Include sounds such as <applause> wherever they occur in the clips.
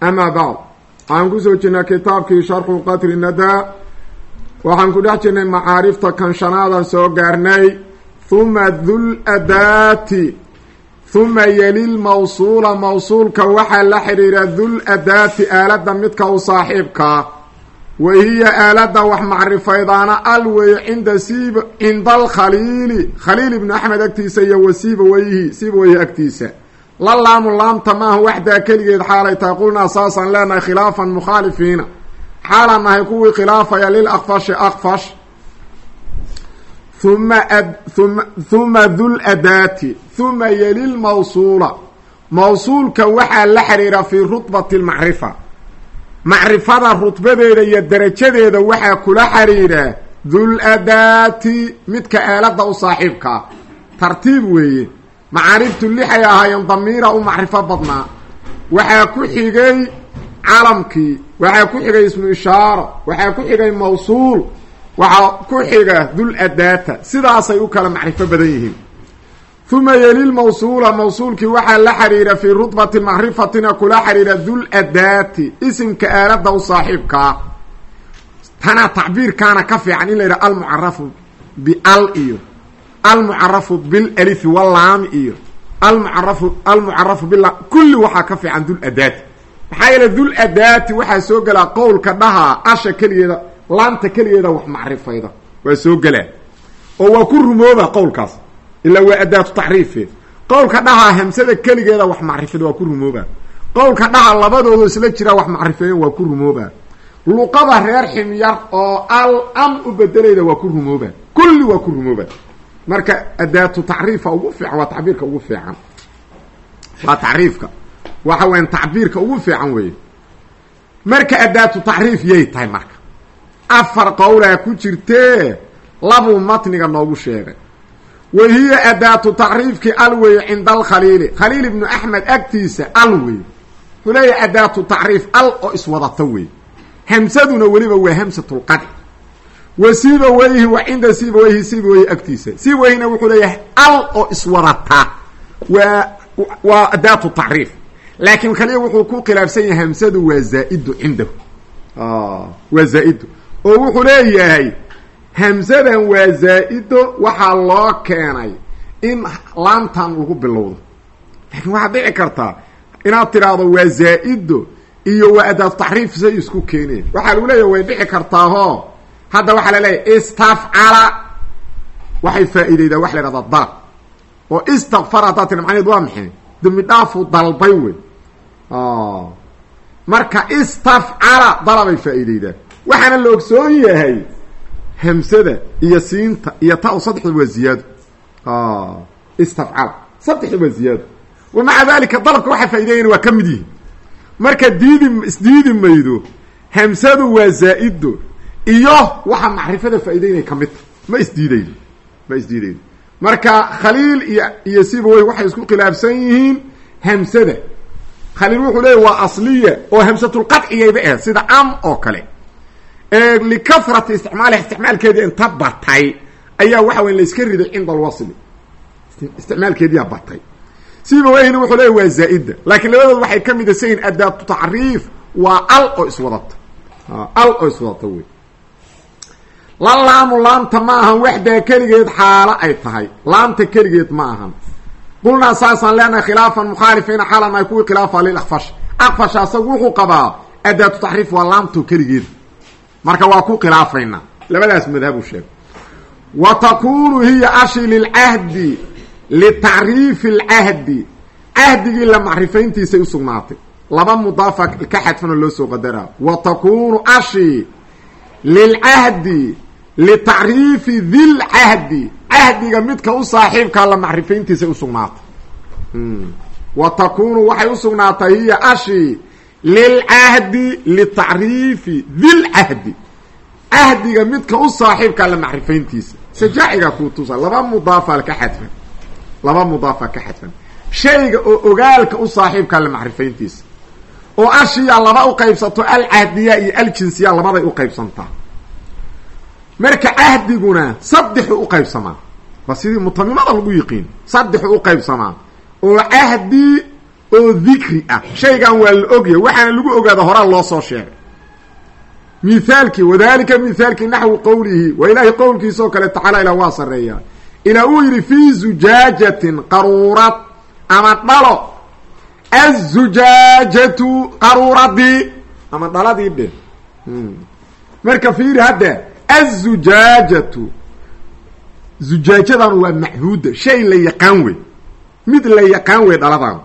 amaa bacd waxaan ku soo jirnay kitaabkii sharxu qatri nadaa waxaan ku dhex jirnay macaarifta kanshanaadaan soo gaarnay huma dul adaati huma yelil mawsuula mawsuulka waxaa la xidhiira dul adaati aalada midka u saaxiibkaa wa hiya aalada wax macrifaydaana al weeye cinda sib cinda alkhaliili khaliil ibnu axmed agtiisa iyo wa siiba weyhi siiba agtiisa la laamu laamta maaha waxdaa keligeed xaalay tahay. Qulnaa saasaan leenahay khilaafan mukhaalifiina. Xaalaan nahay kuwii khilaafaya lil akfashi akfash uma huma dul adaati. Huma yelil mawsuula. Mawsuulka waxaa la xiriira fii rutbati lmacrifa. Macrifada rutbadeeda iyo darajadeeda waxaa kula xiriira dul adaati midka aaladda u saaxiibkaa tartiib weeye macaariftu lixay ahaayeen damiira u macrifo badnaa. Waxaa ku xigay calamkii waxaa ku xigay ismu ishaaro waxaa ku xigay mawsuul waxaa ku xiga dul adaata. Sidaasay u kala macrifo badan yihiin. Uma yelil mawsuula mawsuulkii waxaa la xiriira fii rutbati macrifatina kula xiriira dul adaati isimka aaladda u saaxiibkaa tana tacbiirkaana ka fiican in la yidhaha almucarafu bial iyo almucarafu bilalifi walaami iyo almucarafu almucarafu bila kulli waxaa ka fiican dul adaati maxaa yeele dul adaati waxaa soo gelaa qowlka dhahaa asha keligeeda laanta keligeeda wax macrifayda waa soo gelaa oo waa ku rumooba qowlkaas ilaa waa adaatu tacriife. Qowlka dhahaa hamsada keligeeda wax macrifada waa ku rumooba qowlka dhaha labadoodo isla jiraa wax macrifeeyan waa ku rumooba luqada reer ximyar oo al am u bedelayda waa ku rumooba kulli waa ku rumooba marka adaatu tacriifa ugu fiican waa tacbiirka ugu fiican. Waa tacriifka. Waxa weyan tacbiirka ugu fiican weeye marka adaatu tacriif yay tahay marka. Afar qowlaa ku jirtee labuu matniga noogu sheegay. Wa hiya adaatu tacriifkii al weeye cinda alkhaliili. Khaliil ibnu axmed agtiisa al weeye wuxuu leeyahay adaatu tacriif al oo iswadata weeye hamsaduna weliba waa hamsatulqadci wa sibaweyhi wa cinda sibaweyhi sibaweyhi agtiisa. Sibaweyhina wuxuu leeyahay al oo iswadata waa waa adaatu tacriif. Laakiin khaliil wuxuu ku khilaafsan yahay hamsadu waa zaa-idu cindahu. Waa zaa-idu. Oo wuxuu leeyahay hamsadan waa zaa-ido waxaa loo keenay in laamtan lagu bilowdo. Laakiin waxaad dhici kartaa inaad tiraahdo waa zaa-ido iyo waa adaatu tacriif say isku keeneen. Waxaa lagu leeyahay way dhici kartaaho hadda waxaa la leeyahay istafcala. Waxay faa-ideydaa waxa la ihahdaa dalab oo istakfar haddaad tiri macnaheed waa maxay? Dembi dhaafu dalbay wey marka istafcala dalabay faa-ideydaa waxaana la ogsoon yahay hamsada iyo siinta iyo ta saddexda waa ziyaado istafcala. Saddexda waa ziyaado wa maca dalika dalabka waxaa faa-ideeyana waa ka mid yihi marka diidi isdiidi maydo hamsadu waa zaa-ido iyo waxa macrifada faa-ideynay ka mid. Tahay ma isdiidaydo ma isdiidaydo marka khaliil iyo iyo sibawey waxay isku khilaafsan yihiin hamsada. Khaliil wuxuu leeya waa asliya oo hamsatulqadciyayba eh sida am oo kale. Likafrati isticmaaliha isticmaalkeedii inta batay ayaa waxa weya layska riday cinda alwasli. Isticmaalkeediyaa batay. Sibaweyhina wuxuu leeya waa zaa-ida laakiin labadood waxay ka mid asayin adaatu tacriif waa al oo iswadata al oo iswadata wey la laamu laamta ma ahan waxdaa keligeed xaalo ay tahay. Laamta keligeed ma ahan. Qulnaa saasaan leenahay khilaafan mukhaalifiina xaalan ay kuwii khilaafa lilakfash akfash asagu wuxuu qabaa adaatu tacriif waa laamto keligeeda marka waa ku khilaafaynaa. Labadaas madhabu sheegay wa takunu hiya ashi lilcahdi litacriifi lcahdi cahdigii la macrifayntiisay usugnaatay laba mudaafa ka xadfana loo soo qadaraa. Wa takunu ashi lilcahdi litacriifi dilcahdi cahdiga midka u saaxiibkaa la macrifayntiisay usugnaatay wa takunu waxay usugnaatay hiya ashi lilcahdi litacriifi dilcahdi cahdiga midka u saaxiibkaa la macrifayntiisa. sajaacigaa kuu tusa laba mudaafa ka xadfan. laba mudaafa ka xadfan. shayga oo ogaalka u saaxiibkaa la macrifayntiisa. oo ashiya laba u qaybsato alcahdiya iyo aljinsiya labaday u marka cahdiguna saddexu u qaybsamaa waa sidii mutamimada lagu yiqiin saddexu u qaybsamaa oo cahdi oo dikri ah. Shaygan waa la ogyahay waxaana lagu ogaada horaa loo soo sheegay. Mithaalkii wadalika mithaalkii naxwi qowlihi waa ilaahay qowlkiisa oo kale tacaala ilaa waa sarreeyaa ilaa uu yidhi fii zujaajatin qaruurad ama dhalo. Azujaajatu qaruuradii ama dhaladii dhe marka fiiri hadda azujaajatu zujaajadan waa machuuda shay la yaqaan wey mid la yaqaan wey dhaladan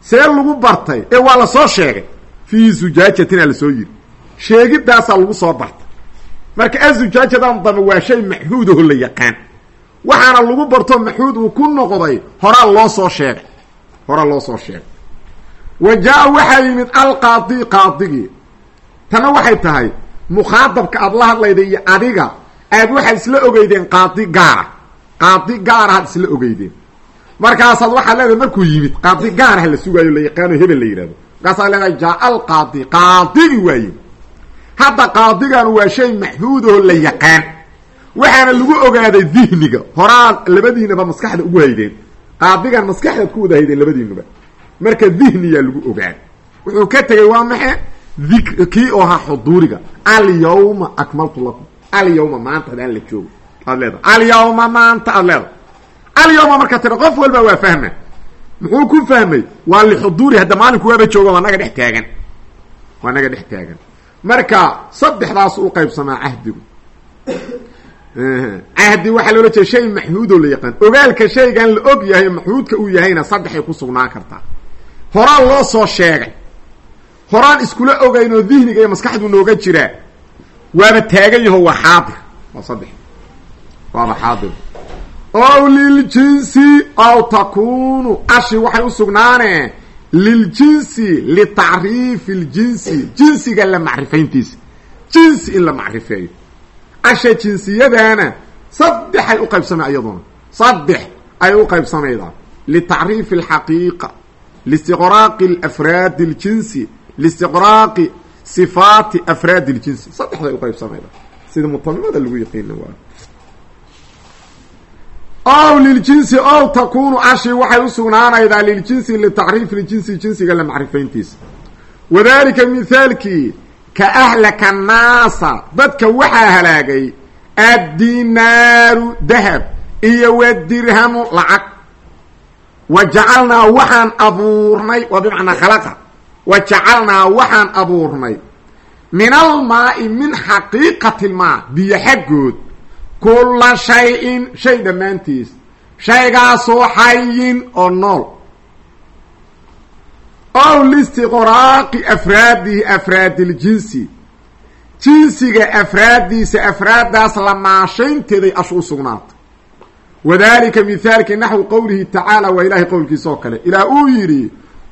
see lagu bartay ee waa la soo sheegay fii zujaajatina la soo yiri sheegidaasaa lagu soo bartay marka azujaajadan dambe waa shay maxhuud aho la yaqaan waxaana lagu barto maxhuud uu ku noqday horaa loo soo sheegay horaa loo soo sheegay wa jaa waxaa yimid alqaadi qaadigii tana waxay tahay mukhaadabka aada la hadlayda iyo adiga aad waxaad isla ogeydeen qaadi gaara qaadi gaarahaad isla ogeydeen. Markaasaad waxaad leedahay markuu yimid qaadi gaaraha la sugaayo la yaqaano hebel la yidhahdo markaasaad leedahay jaa alqaadi qaadigi waaye. Hadda qaadigan waa shay maxduud oo la yaqaan. Waxaana lagu ogaaday dihniga. Horaa labadiinaba maskaxda ugu haydeen. Qaadigan maskaxdaad ku wada haydeen labadiinuba marka dihniyaa lagu ogaaday wuxuu ka tegay waa maxe kii oo ahaa xuduuriga alyawma akmaltu lakum. Alyawma maanta hadaan la joogo aad leedahay. Alyawma maanta aad leedahay. Alyawma marka tira qof walba waa fahma muxuu ku fahmay? Waa lixuduuri hadda maalinku waaba jooga waa naga dhex taagan. Waa naga dhex taagan. Marka saddexdaas u qaybsamaa cahdigu. Cahdi waxaa loola jeeda shay maxhuudoo la yaqaan. Ogaalka shaygan la og yahay maxhuudka uu yahayna saddexay ku sugnaan kartaa. Horaa loo soo sheegay horaan iskula ogayn oo dihniga iyo maskaxdu nooga jiraa waaba taagan yaho waa xaadir. Waa saddex. Waaba xaadir. Ow liljinsi aw takunu ashi waxay u sugnaaneen liljinsi litacriifi ljinsi jinsiga la macrifayntiisa. Jinsi in la macrifeeyo. Asha jinsiyadaana saddexay u qaybsamay iyaduna saddex ay u qaybsamaydaa litacriifi alxaqiiqa liistiqraaqi afraadi اljinsi liistiqraaqi sifaati afraadi اljinsi saddexday u qaybsamaydaa sida mutamimada lagu yaqiina waa ow liljinsi ow takunu ashi waxay u sugnaanaydaa liljinsi litacriifi ljinsi jinsiga la macrifayntiisa wadalika mithaalkii ka ahlaka naasa dadka waxaa halaagay addinaaru dahab iyo wadirhamu lacag wa jacalnaa waxaan abuurnay waa bimacnaa khalaqa wa jacalnaa waxaan abuurnay. Min almaai min xaqiiqati lmaa biyo xaggood. Kulla shay-in shay dhammaantiis. Shaygaasoo xayin oo nool. Ow listiqraaqi afraadihi afraadiljinsi jinsiga afraaddiisa afraaddaas la maashaynteeday ashu u sugnaatay. Wadalika mithaalki naxwi qowlihi tacaala waa ilaahay qowlkiisa oo kale. Ilaah uu yidhi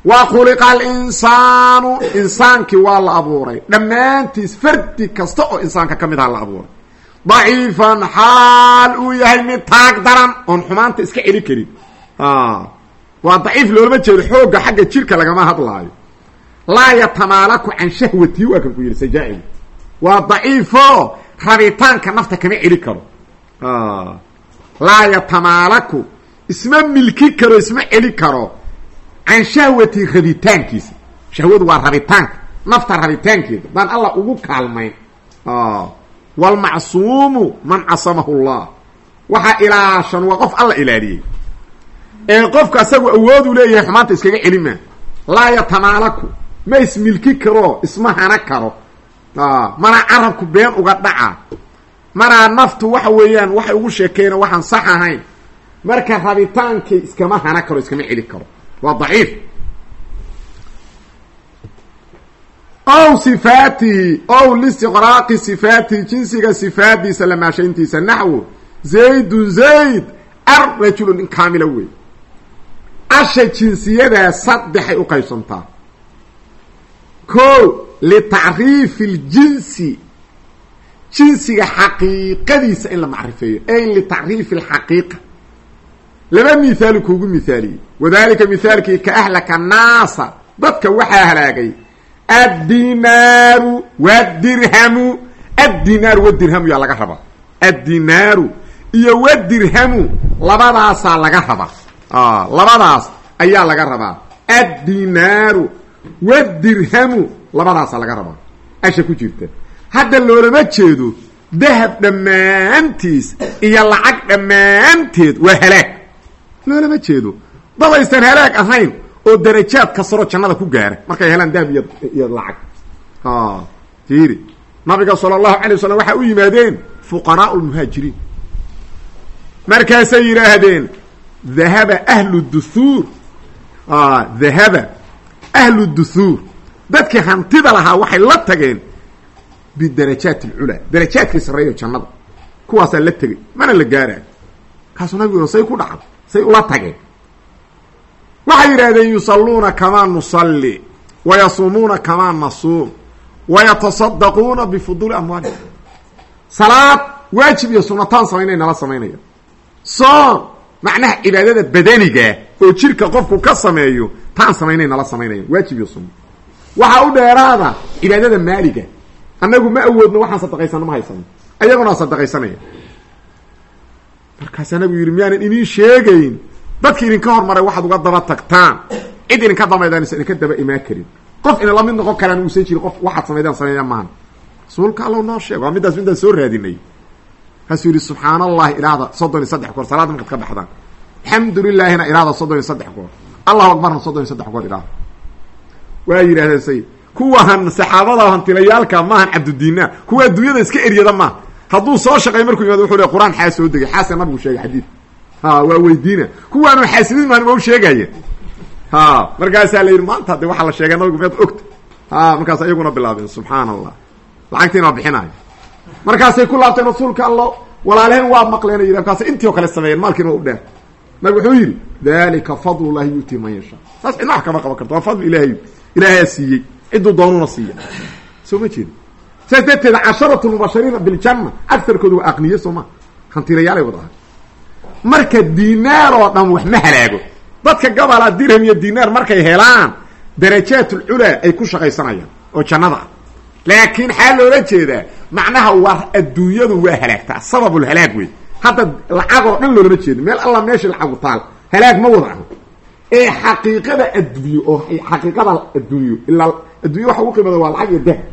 wa khuliqa alinsaanu insaankii waa la abuuray. Dhammaantiis fardi kasta oo insaanka ka mid aha la abuuray. Daciifan xaal uu yahay mid taag daran oon xumaanta iska celi karin. Waa daciif loolama jeedo xoogga xagga jirka lagama hadlaayo. Laa yatamaalaku can shahwatii waa kan ku yidhi sajaa-il waa daciifo rabitaanka nafta kama celi karo. Laa yatamaalaku isma milki karo isma celi karo can shahwati rabitaankiisa shahwadu waa rabitaanka. Nafta rabitaankeeda. Daan allah ugu kaalmayn wlmacsuumu man casamahu llah waxaa ilaashan waa qof alla ilaaliyey ee qofka asagu awoodu leeyahay xumaanta iskaga celima. Laa yatamaalaku. Ma ismilki karo isma hana karo mana carabku been uga dhaca. Manaa naftu waxa weeyaan waxay ugu sheekeyna waxaan sax ahayn. Marka rabitaankay iskama hana karo iskama celi karo waa daciif. Ow sifaatihi ow listiqraaqi sifaatihi jinsiga sifaadiisa lamaashayntiisa naxwu zaydun zayd ar rajulun in kaamila wey asha jinsiyadaa saddexay u qaybsantaa. Ko litacriifi ljinsi jinsiga xaqiiqadiisa in la macrifeeyo ay litacriifi alxaqiiqa laba mihaalu kuugu mihaaliyey wadalika mihaalkii ka ahlaka naasa. Dadka waxaa halaagay addinaaru wadirhamu addinaaru wadirhamu yaa laga rabaa. Addinaaru iyo wadirhamu labadaasaa laga rabaa. Labadaas ayaa laga rabaa. Addinaaru wadirhamu labadaasaa laga rabaa. Asha ku jirta. Hadda loolama jeedo dahab dhammaantiis iyo lacag dhammaanteed waa halaag loolama jeedo. Dad aysan halaag ahayn oo darajaad kasaro jannada ku gaara markay helaan dahab iyo iyo lacag. Fiiri nabiga sala allahu alay wasalam waxay u yimaadeen fuqaraau lmuhaajiriin markaasay yidhaahdeen dahaba ahlu duhuur dahaba ahlu duhuur dadkii hantida lahaa waxay la tageen bidarajaat alculaa darajaadkii sarreeyo jannada. Kuwaasaa la tegay mana la gaaraayo. Kaasuu nabigu say ku dhacdo say ula tageen waxay yidhahdeen yusalluuna kamaa nusalli wayasuumuuna kamaa nasuum wayatasaddaquuna bifuduuli amwaalihim. Salaad waajib iyo sunataan samaynay nala samaynaya. Soon macnaha cibaadada badanigaa oo jirka qofku ka sameeyo taan samaynay nala samaynaya. Waajib iyo sunna. Waxaa u dheeraada cibaadada maaliga. Annagu ma awoodno waxaan sadaqaysano ma haysano ayaguna sadaqaysanaya markaasaa nabigu yidhi miyaanan idiin sheegayn. Dadki idinka hormaray waxaad uga daba tagtaan. Cid idinka damaydaan idinka daba imaan karin. Qof ina la mid noqon karaan uusan jirin qof waxaad samaydaan sameeya maahan. Rasuulka allow noo sheeg waa middaas midaan soo raadinay. Kaasuu yidhi subxaan allahi ilaahda soddon iyo saddex goor salaada markaad ka baxdaan. Alxamdu lilaahina ilaahda soddon iyo saddex goor. Allahu akbarna soddon iyo saddex goor ilaahda waa yidhahdeen say kuwahan saxaabada hantilayaalka maahan cabdudiinaar kuwa adduunyada iska eryada maaha hadduu soo shaqay markuu yimaado wuxuu le qur'aan xaa soo degay. Xaase nabigu sheegay xadiid. Ha waa weydiina. Kuwaanu xaasidiin maan ma u sheegaya ha markaasaa la yidhi maanta de waxaa la sheegay nabigu miyaad ogta. Ha markaas ayaguna bilaabeen subxaan allah lacagtiina waa bixinaayo. Markaasay ku laabteen rasuulka allo walaalehen waa maqleen yidhi markaasay intii oo kale sameeyeen maalkiina waa u dheer. Nabig wuxuu yidhi dalika fadlullahi yuutii man yashaa. Saas cidna kama qaban karto waa fadli ilaahay. Ilaahaa siiyey. Cidduu doonuna siiya soo ma jeedi saas darteeda casharatu lmubashariina biljanna agarkooda waa aqniye soo ma. Hantilayaalay wada ahay. Marka dinaar oo dhan wax ma halaago. Dadka gabalaa dirham iyo dinaar markay helaan darajaat ulculaa ay ku shaqaysanayaan oo jannada ah. Laakiin xaa loola jeedaa macnaha waa adduunyadu waa halaagtaa sababulhalaag wey hadda lacag oo dhan loolama jeedo meel alla meesha lacagu taal halaag ma wada aho. Ee xaqiiqada adduunyo oo xaqiiqada adduunyo ilaa addunya waxa ugu qiimada waa lacag iyo dahab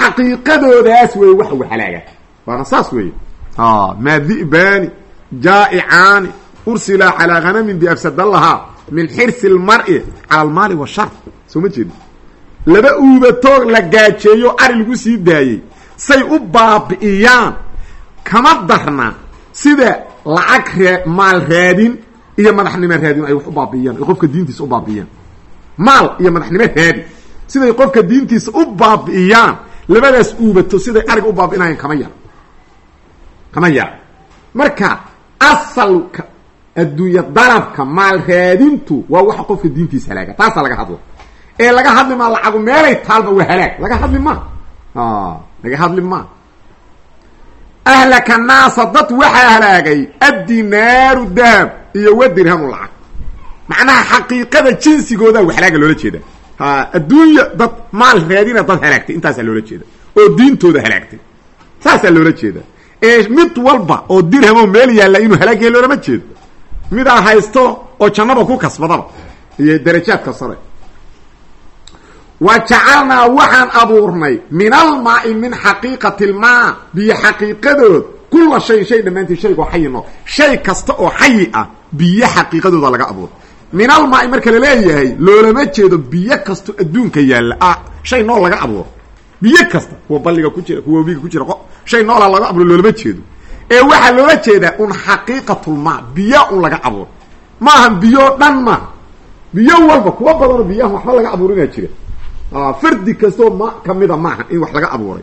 xaqiiqadoodaas wey wax u halaaga waana saas weeye. Maa di'baani jaa'icaani ursila calaa hanamin biafsadallahaa min xirsi lmar'i cala almaali washar soo ma jeedi laba uubatoo la gaajeeyo ari lagu sii daayey. Say u baabi'iyaan kama darna sida lacag ree maal raadin iyo madaxnimo raadin ay wax u baabi'iyaan ay qofka diintiisa u baabi'iyaan. Maal iyo madaxnimo raadin siday qofka diintiisa u baabi'iyaan labadaas uubato siday ariga u baabi'inayaan kama yar. Kama yar. Marka asalka adduunya dalabka maal raadintu waa waxa qofka diintiisa halaaga. Taasaa laga hadla ee laga hadli maa lacagu meelay taalba waa halaag. Laga hadli maa laga hadli maa ahlaka naasa dad waxaa halaagay addinaaru dahab iyo wadirhamu lacag. Macnaha xaqiiqada jinsigooda halaaga loola jeeda ha adduunya dad maal raadina dad halaagtay intaasaa loola jeeda oo diintooda halaagtay saasaa loola jeeda ee mid walba oo dirhamo meel yaalla inuu halaag yahay loolama jeedo midaa haysto oo jannaba ku kasbadaba iyo darajaadka sare wa jacalnaa waxaan abuurnay min almaai min xaqiiqati lmaa biyo xaqiiqadood kula shayin shay dhammaantii shaygoo xayi noo shay kasta oo xayi ah biyo xaqiiqadooda laga abuuray min almaai marka la leeyahay loolama jeedo biyo kasto adduunka yaalla. Ah shay nool laga abuuro biyo kasta kuwa balliga ku jira kuwa webiga ku jira shay noola laga abuuro loolama jeedo. Ee waxaa loola jeedaa un xaqiiqatulmaa biyo un laga abuuro maahan biyo dhan maaha biyo walba kuwa badanoo biyahan waxba laga abuurinaa jira. Fardi kastoo ma kamida maaha in wax laga abuuray.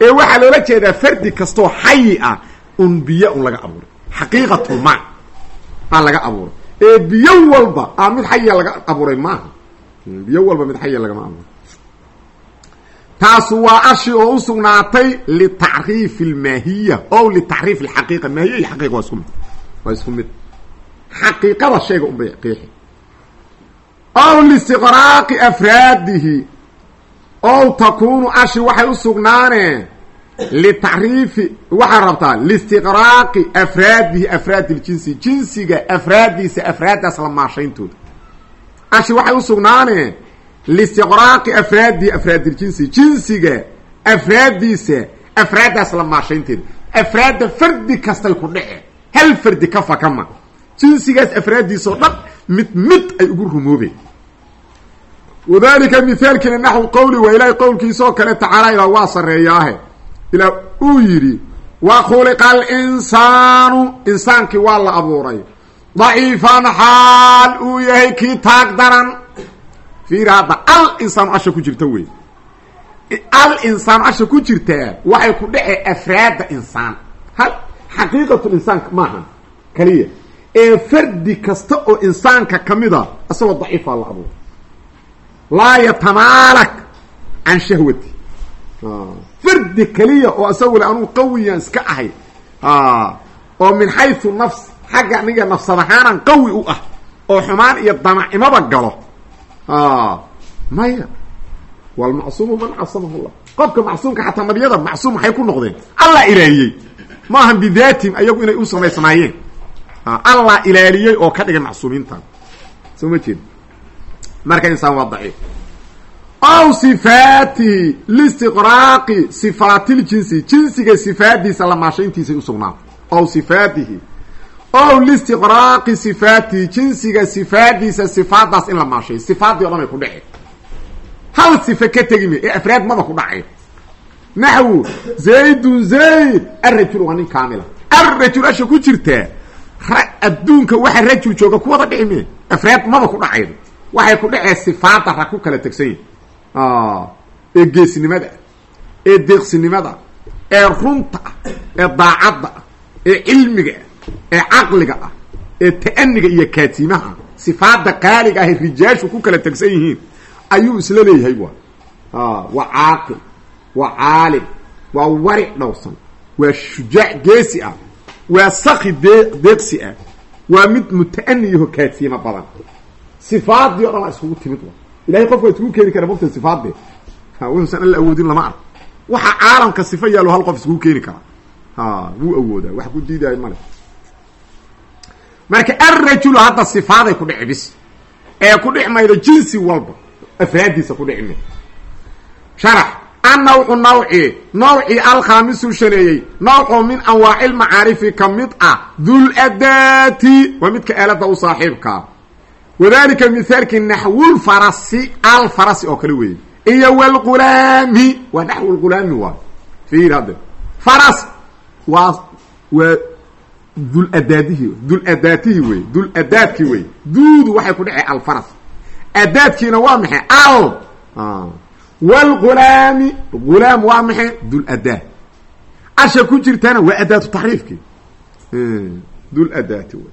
Ee waxaa loola jeedaa fardi kastoo xayi ah un biyo un laga abuuray. Xaqiiqatulmaa aa laga abuuray ee biyo walba a mid xayiya laga abuuray maaha. Biyo walba mid xayiya lagama abuuray. Taasu waa ashi oo u sugnaatay litacriif almaahiya o litacriif alxaqiiqa maahiya iyo xaqiiqa waa isku mid. Waa isku mid. Xaqiiqada shayga unbay qiixi ow listiqraaqi afraadihi. Ow takunu ashi waxay u sugnaaneen litacriifi waxaa rabtaa listiqraaqi afraadihi afraad iljinsi jinsiga afraaddiisa afraaddaas la maashayntooda ashi waxay u sugnaaneen listiqraaqi afraadihi afraadiljinsi jinsiga afraaddiisa afraaddaas la maashaynteeda afraadda fardi kastay ku dhece hal fardi ka fakama jinsigaas afraaddiisa oo dhan mid mid ay ugu rumoobeen wadalika mithaalkiina naxwu qowli waa ilaahay qowlkiisaoo kale tacaala ilaa waa sarreeyaahe ilaa uu yidhi wa khuliqa alinsaanu insaankii waa la abuuray. Daciifan xaal uu yahay kii taag daran. Fiir hadda al insaanu asha ku jirta wey al insaanu asha ku jirtaa waxay ku dhece afraadda insaan. Hal xaqiiqatu insaanka maaha kaliya. Ee fardi kasta oo insaanka ka mid a isagoo daciifaa la abuuray. Laa yatamaalak can shahwati fardi keliya oo isagule anuu qawiyaan iska ahay oo min xaysu nafs xagga aniga nafsad ahaanan qawi u ah oo xumaan iyo damacimaba galo maya walmacsuumu man casamahu llah qofka macsuumka xataa nabiyada macsuum maxay ku noqdeen allah ilaaliyey maahan bidaatihim ayagu inay u samaysnaayeen allah ilaaliyey oo ka dhigay macsuumiintan soo ma jeed marka insaan waa daciif ow sifaatihi listiqraaqi sifaatil-jinsi jinsiga sifaadiisa la maashayntiisay usugnaatay ow sifaatihi. Ow listiqraaqi sifaatihi jinsiga sifaadiisa sifaadaas in la maashayo sifaaddii o dhan ay ku dhece hal sife ka tegi me ee afraad maba ku dhacay naxwu zaydun zayd arajul waa nin kaamila. Arajul asha ku jirtaa adduunka waxa rajul jooga kuwada dhici me afraad maba ku dhacayda waxay ku dhacee sifaada ra ku kala tegsan yihiin ee geesnimada ee deeqsinimada ee runta ah ee daacadda ah ee cilmiga ah ee caqliga ah ee ta'aniga iyo kaatimaha sifaada qaaliga ahay rijaashu ku kala tegsan yihiin ayuu isla leeyahay wa waa caaqil waa caalim waa waric dhowrsan waa shujaac geesi ah waa saki dee deeqsi ah waa mid muta'ani yaho kaatiima badan. Sifaadii o dhan waa iskugu timid wa ilahay qofka waa iskugu keeni kara mugta sifaadee wuxuusan alla awoodin lama ark waxa caalamka sifa yaalo hal qof iskugu keeni karaa wuu awoodaa. Wax ku diidaayo male marka arajulu hadda sifaaday ku dhici ee ku dhic jinsi walba. Afraadiisa ku dhici maydo. Sharax. Annawcu nawci nawcii alkhaamisu shaneeyey nawco min anwaaci lmacaarifi ka mid ah dul adaati waa midka aalada u saaxiibkaa wadalika mithaalkii naxwulfarasi alfarasi oo kale weeye iyo wlgulaami waa naxw lgulaami waay fiir hadde faras waa waa dul adaadihi dul adaatihi wey dul adaadki wey duudu waxay ku dhacay alfaras adaadkiina waa maxay? Al wlgulaami gulaam waa maxay? Dul adaad. Asha ku jirtana waa adaatu taxriifki dul adaati wey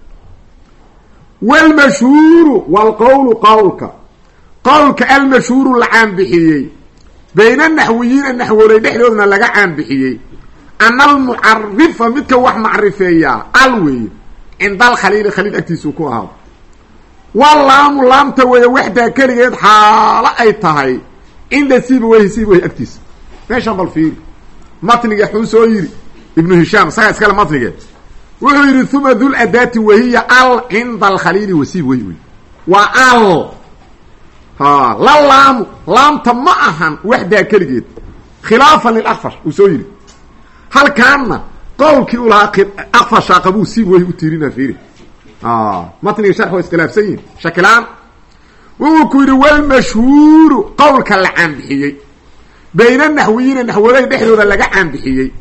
wlmashhuuru wlqowlu qowlka qowlka almashhuuru la caanbixiyey bayna naxwiyiina naxwooley dhexdoodna laga caanbixiyey ana almucarifa midka wax macrifeeyaa al weeye cinda alkhaliili khaliil agtiisuu ku ahaado walaamu laamta weeye waxdaa keligeed xaalo ay tahay cinda siiba weyhi siiba weyhi agtiisa meeshaan bal fiiri matniga xuu soo yidhi ibnu hishaam isagaa iskale matnige wuxuu yidhi uma dul adaati wahiya al cinda alkhaliili wasiib wey wey waa al. La laamu laamta ma ahan waxdaa keligeed. Khilaafan lilakfash uu soo yidhi. Halkaanna qowlkii u lahaa akfashaa qabuu siib wey u tiirina fiiri. Matniga sharx waa iskhilaafsan yihiin shakilaan wuxuu ku yidhi walmashhuuru qowlka la caanbixiyey. Bayna naxwiyiina naxwooday dhexdooda laga caanbixiyey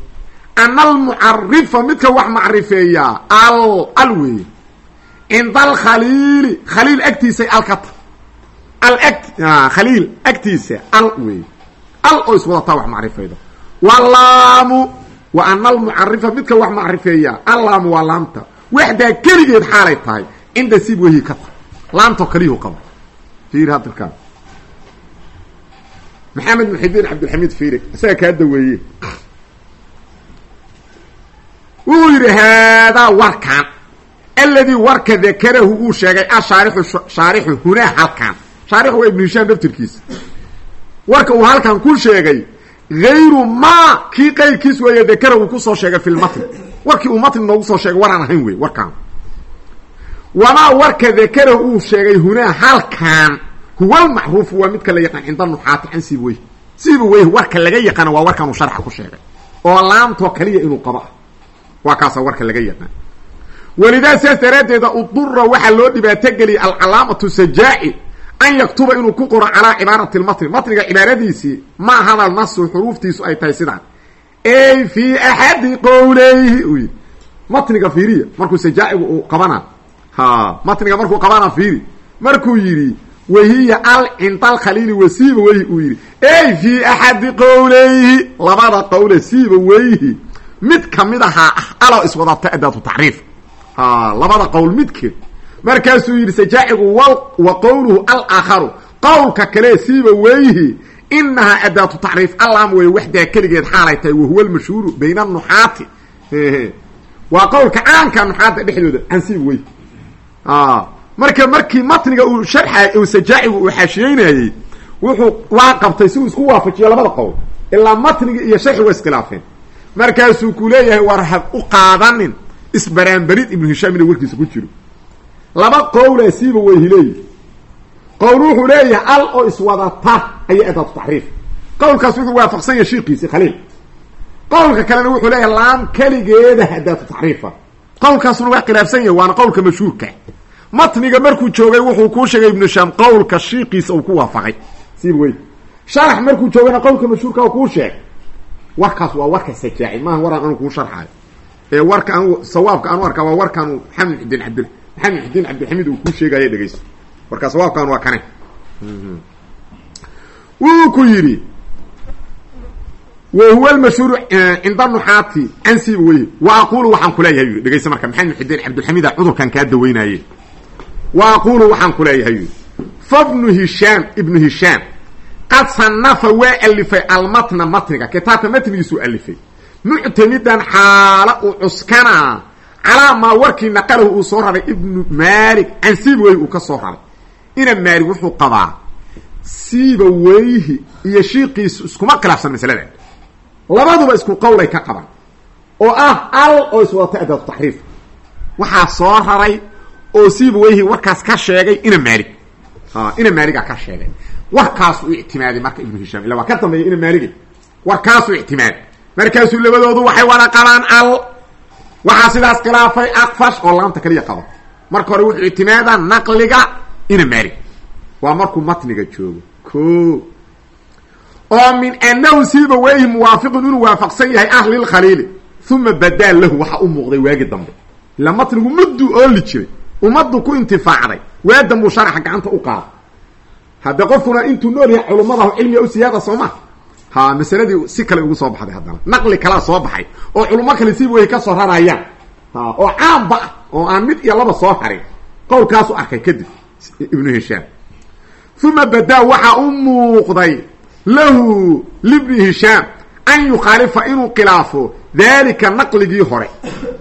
ana almucarifa midka wax macrifeeyaa al al weeye cinda alkhaliili khaliil agtiisay alkata al ag khaliil agtiisa al weeye al oo iswadataa wax macrifayda walaamu wa ana almucarifa midka wax macrifeeyaa allaamu waa laamta waxdaa keligeed xaalay tahay cinda siib wehii ka ta laamtao kaliyuhu qaba fiir hadalkaan maxamed muxidiin cabdilxamiid fiiri isaga kaa daweeye wuxuu yidhi haadaa warkan. Alladii warka dakarahu uu sheegay ashaarixu shaarixu hunaa halkan. Shaarixu waa ibnu hishaam daftirkiisa warka uu halkan ku sheegay hayru ma kii qayrkiis weeye dakara uu ku soo sheegay fi lmatn warkii uu matni noogu soo sheegay waraan ahayn wey warkaan wamaa warka dakara uu sheegay hunaa halkan huwa almacruufu waa midka la yaqaan cinda nuxaati can siib wey siiba warka laga yaqaana waa warkan uu sharxa ku sheegay. Oo laamtoo kaliya inuu qabo. ah waa kaasa warka laga yaqaan. Walidaa sidaas daraaddeeda udura waxaa loo dhibaato geliyay alcalaamatu sajaaci an yaktuba inuu ku qoro calaa cibaarati lmatni matniga cibaaradiisii ma hadal nasu xuruuftiisu ay tahay sidaan. Ey fii axadi qowleyhi uu yidhi. Matniga fiiriya markuu sajaacigu uu qabana. Ha matniga markuu qabana fiiri. Markuu yidhi wahiya al cinda alkhaliili wasiiba weyhi uu yidhi. Ey fii axadi qowleyhi labada qowle siiba weyhi mid ka mid ahaa ah alo iswadata adaatu tacriif labada qowl midkeed markaasuu yidhi sajaacigu wa qowluhu alaakharu. Qowlka kale siiba weyhi inahaa adaatu tacriif allaam wey waxdaa keligeed xaalay tahay wahuwa almashhuuru bayna anuxaati waa qowlka caanka nuxaata dhexdooda can siiba weyhi marka markii matniga uu sharxa uu sajaacigu uu xaashiyeynayey wuxuu waa qabtay si uu isku waafajiyo labada qowl ilaa matniga iyo sharxi waa iskhilaafeen markaasuu ku leeyahay war ha u qaadanin isbaraanbarid ibnu hishaam inuu warkiisa ku jiro. Laba qowla siiba weyhi leeyihi qowl wuxuu leeyahay al oo iswadata ayay adaatu taxriif. Qowlkaas wuxuu waafaqsan yahay shiikiisi khaliil. Qowlka kalena wuxuu leeyahay laam keligeeda adaatu taxriifa qowlkaasuna waa khilaafsan yahay waana qowlka mashhuurka. Matniga markuu joogay wuxuu kuu sheegay ibnu hishaam qowlka shiikiisa uu ku waafaqay. Siiba weyhi sharax markuu joogayna qowlka mashhuurka kuu sheegay warkaas waa warka sajaaci maaha waraan anu kuu sharxaayo ee warka anu sawaabka anu arkaa waa warkaanu maxamed xudin abd maxamed xudin cabdilxamiid uu kuu sheegaayo dhegeyso warkaa sawaabkaan waa kane wuu ku yidhi wa huwa almashhuuru cinda nuxaati can siiba weyhi wa aqulu waxaan kuleeyahay yidhi dhegeysa marka. Maxamed xudin cabdilxamiida cudurkan kaa daweynaaye wa aqulu waxaan kuleeyahay yidhi fabnu hishaam ibnu hishaam qad sanafa waa alifay almatna matniga. Kitaabka matnigiisuu alifay. Muctamidan xaala uu cuskanaa calaa maa warkii naqalahu uu soo raray ibnu maalik. Can siiba weyhi uu ka soo raray. Ina maalik wuxuu qabaa siiba weyhi iyo shiiqiisu iskuma khilaafsan masalada. Labaduba isku qowlay ka qaban. Oo ah al oo iswadata adaatu taxriif. Waxaa soo raray oo siiba weyhi warkaas ka sheegay ina maalik ina maaligaa ka sheegay. Warkaasuu ictimaaday marka ibnu hishaam illa waa ka dambeeya ina maalige warkaasuu ictimaaday markaasuu labadoodu waxay wada qabaan al. Waxaa sidaas khilaafay akfash oo laamta kaliya qabo. Marka hore wuxuu ictimaadaa naqliga ina maalig waa markuu matniga joogo. Ko oo min annahu siiba weyhi muwaafiqun inuu waafaqsan yahay ah lilkhaliili uma badaa lahu. Waxa u muuqday waagi dambe. Ila matnigu mudduu ooli jiray. Ummaddu ku intifaacday waadan buu sharaxa gacanta u qaaday hadde qofkuna intuu nool yahay culummadahu cilmiga u siyaada soo ma? Ha masaladii si kale ugu soo baxday haddana. Naqli kalaa soo baxay oo culummo kale siiba weyhi ka soo rarayaan. Oo caamba ah oo aan mid iyo laba soo harin. Qowlkaasu arkay kadib ibnu hishaam. Uma badaa waxaa u muuqday lahu libni hishaam an yukhaalifa inuu khilaafo. Daalika naqligii hore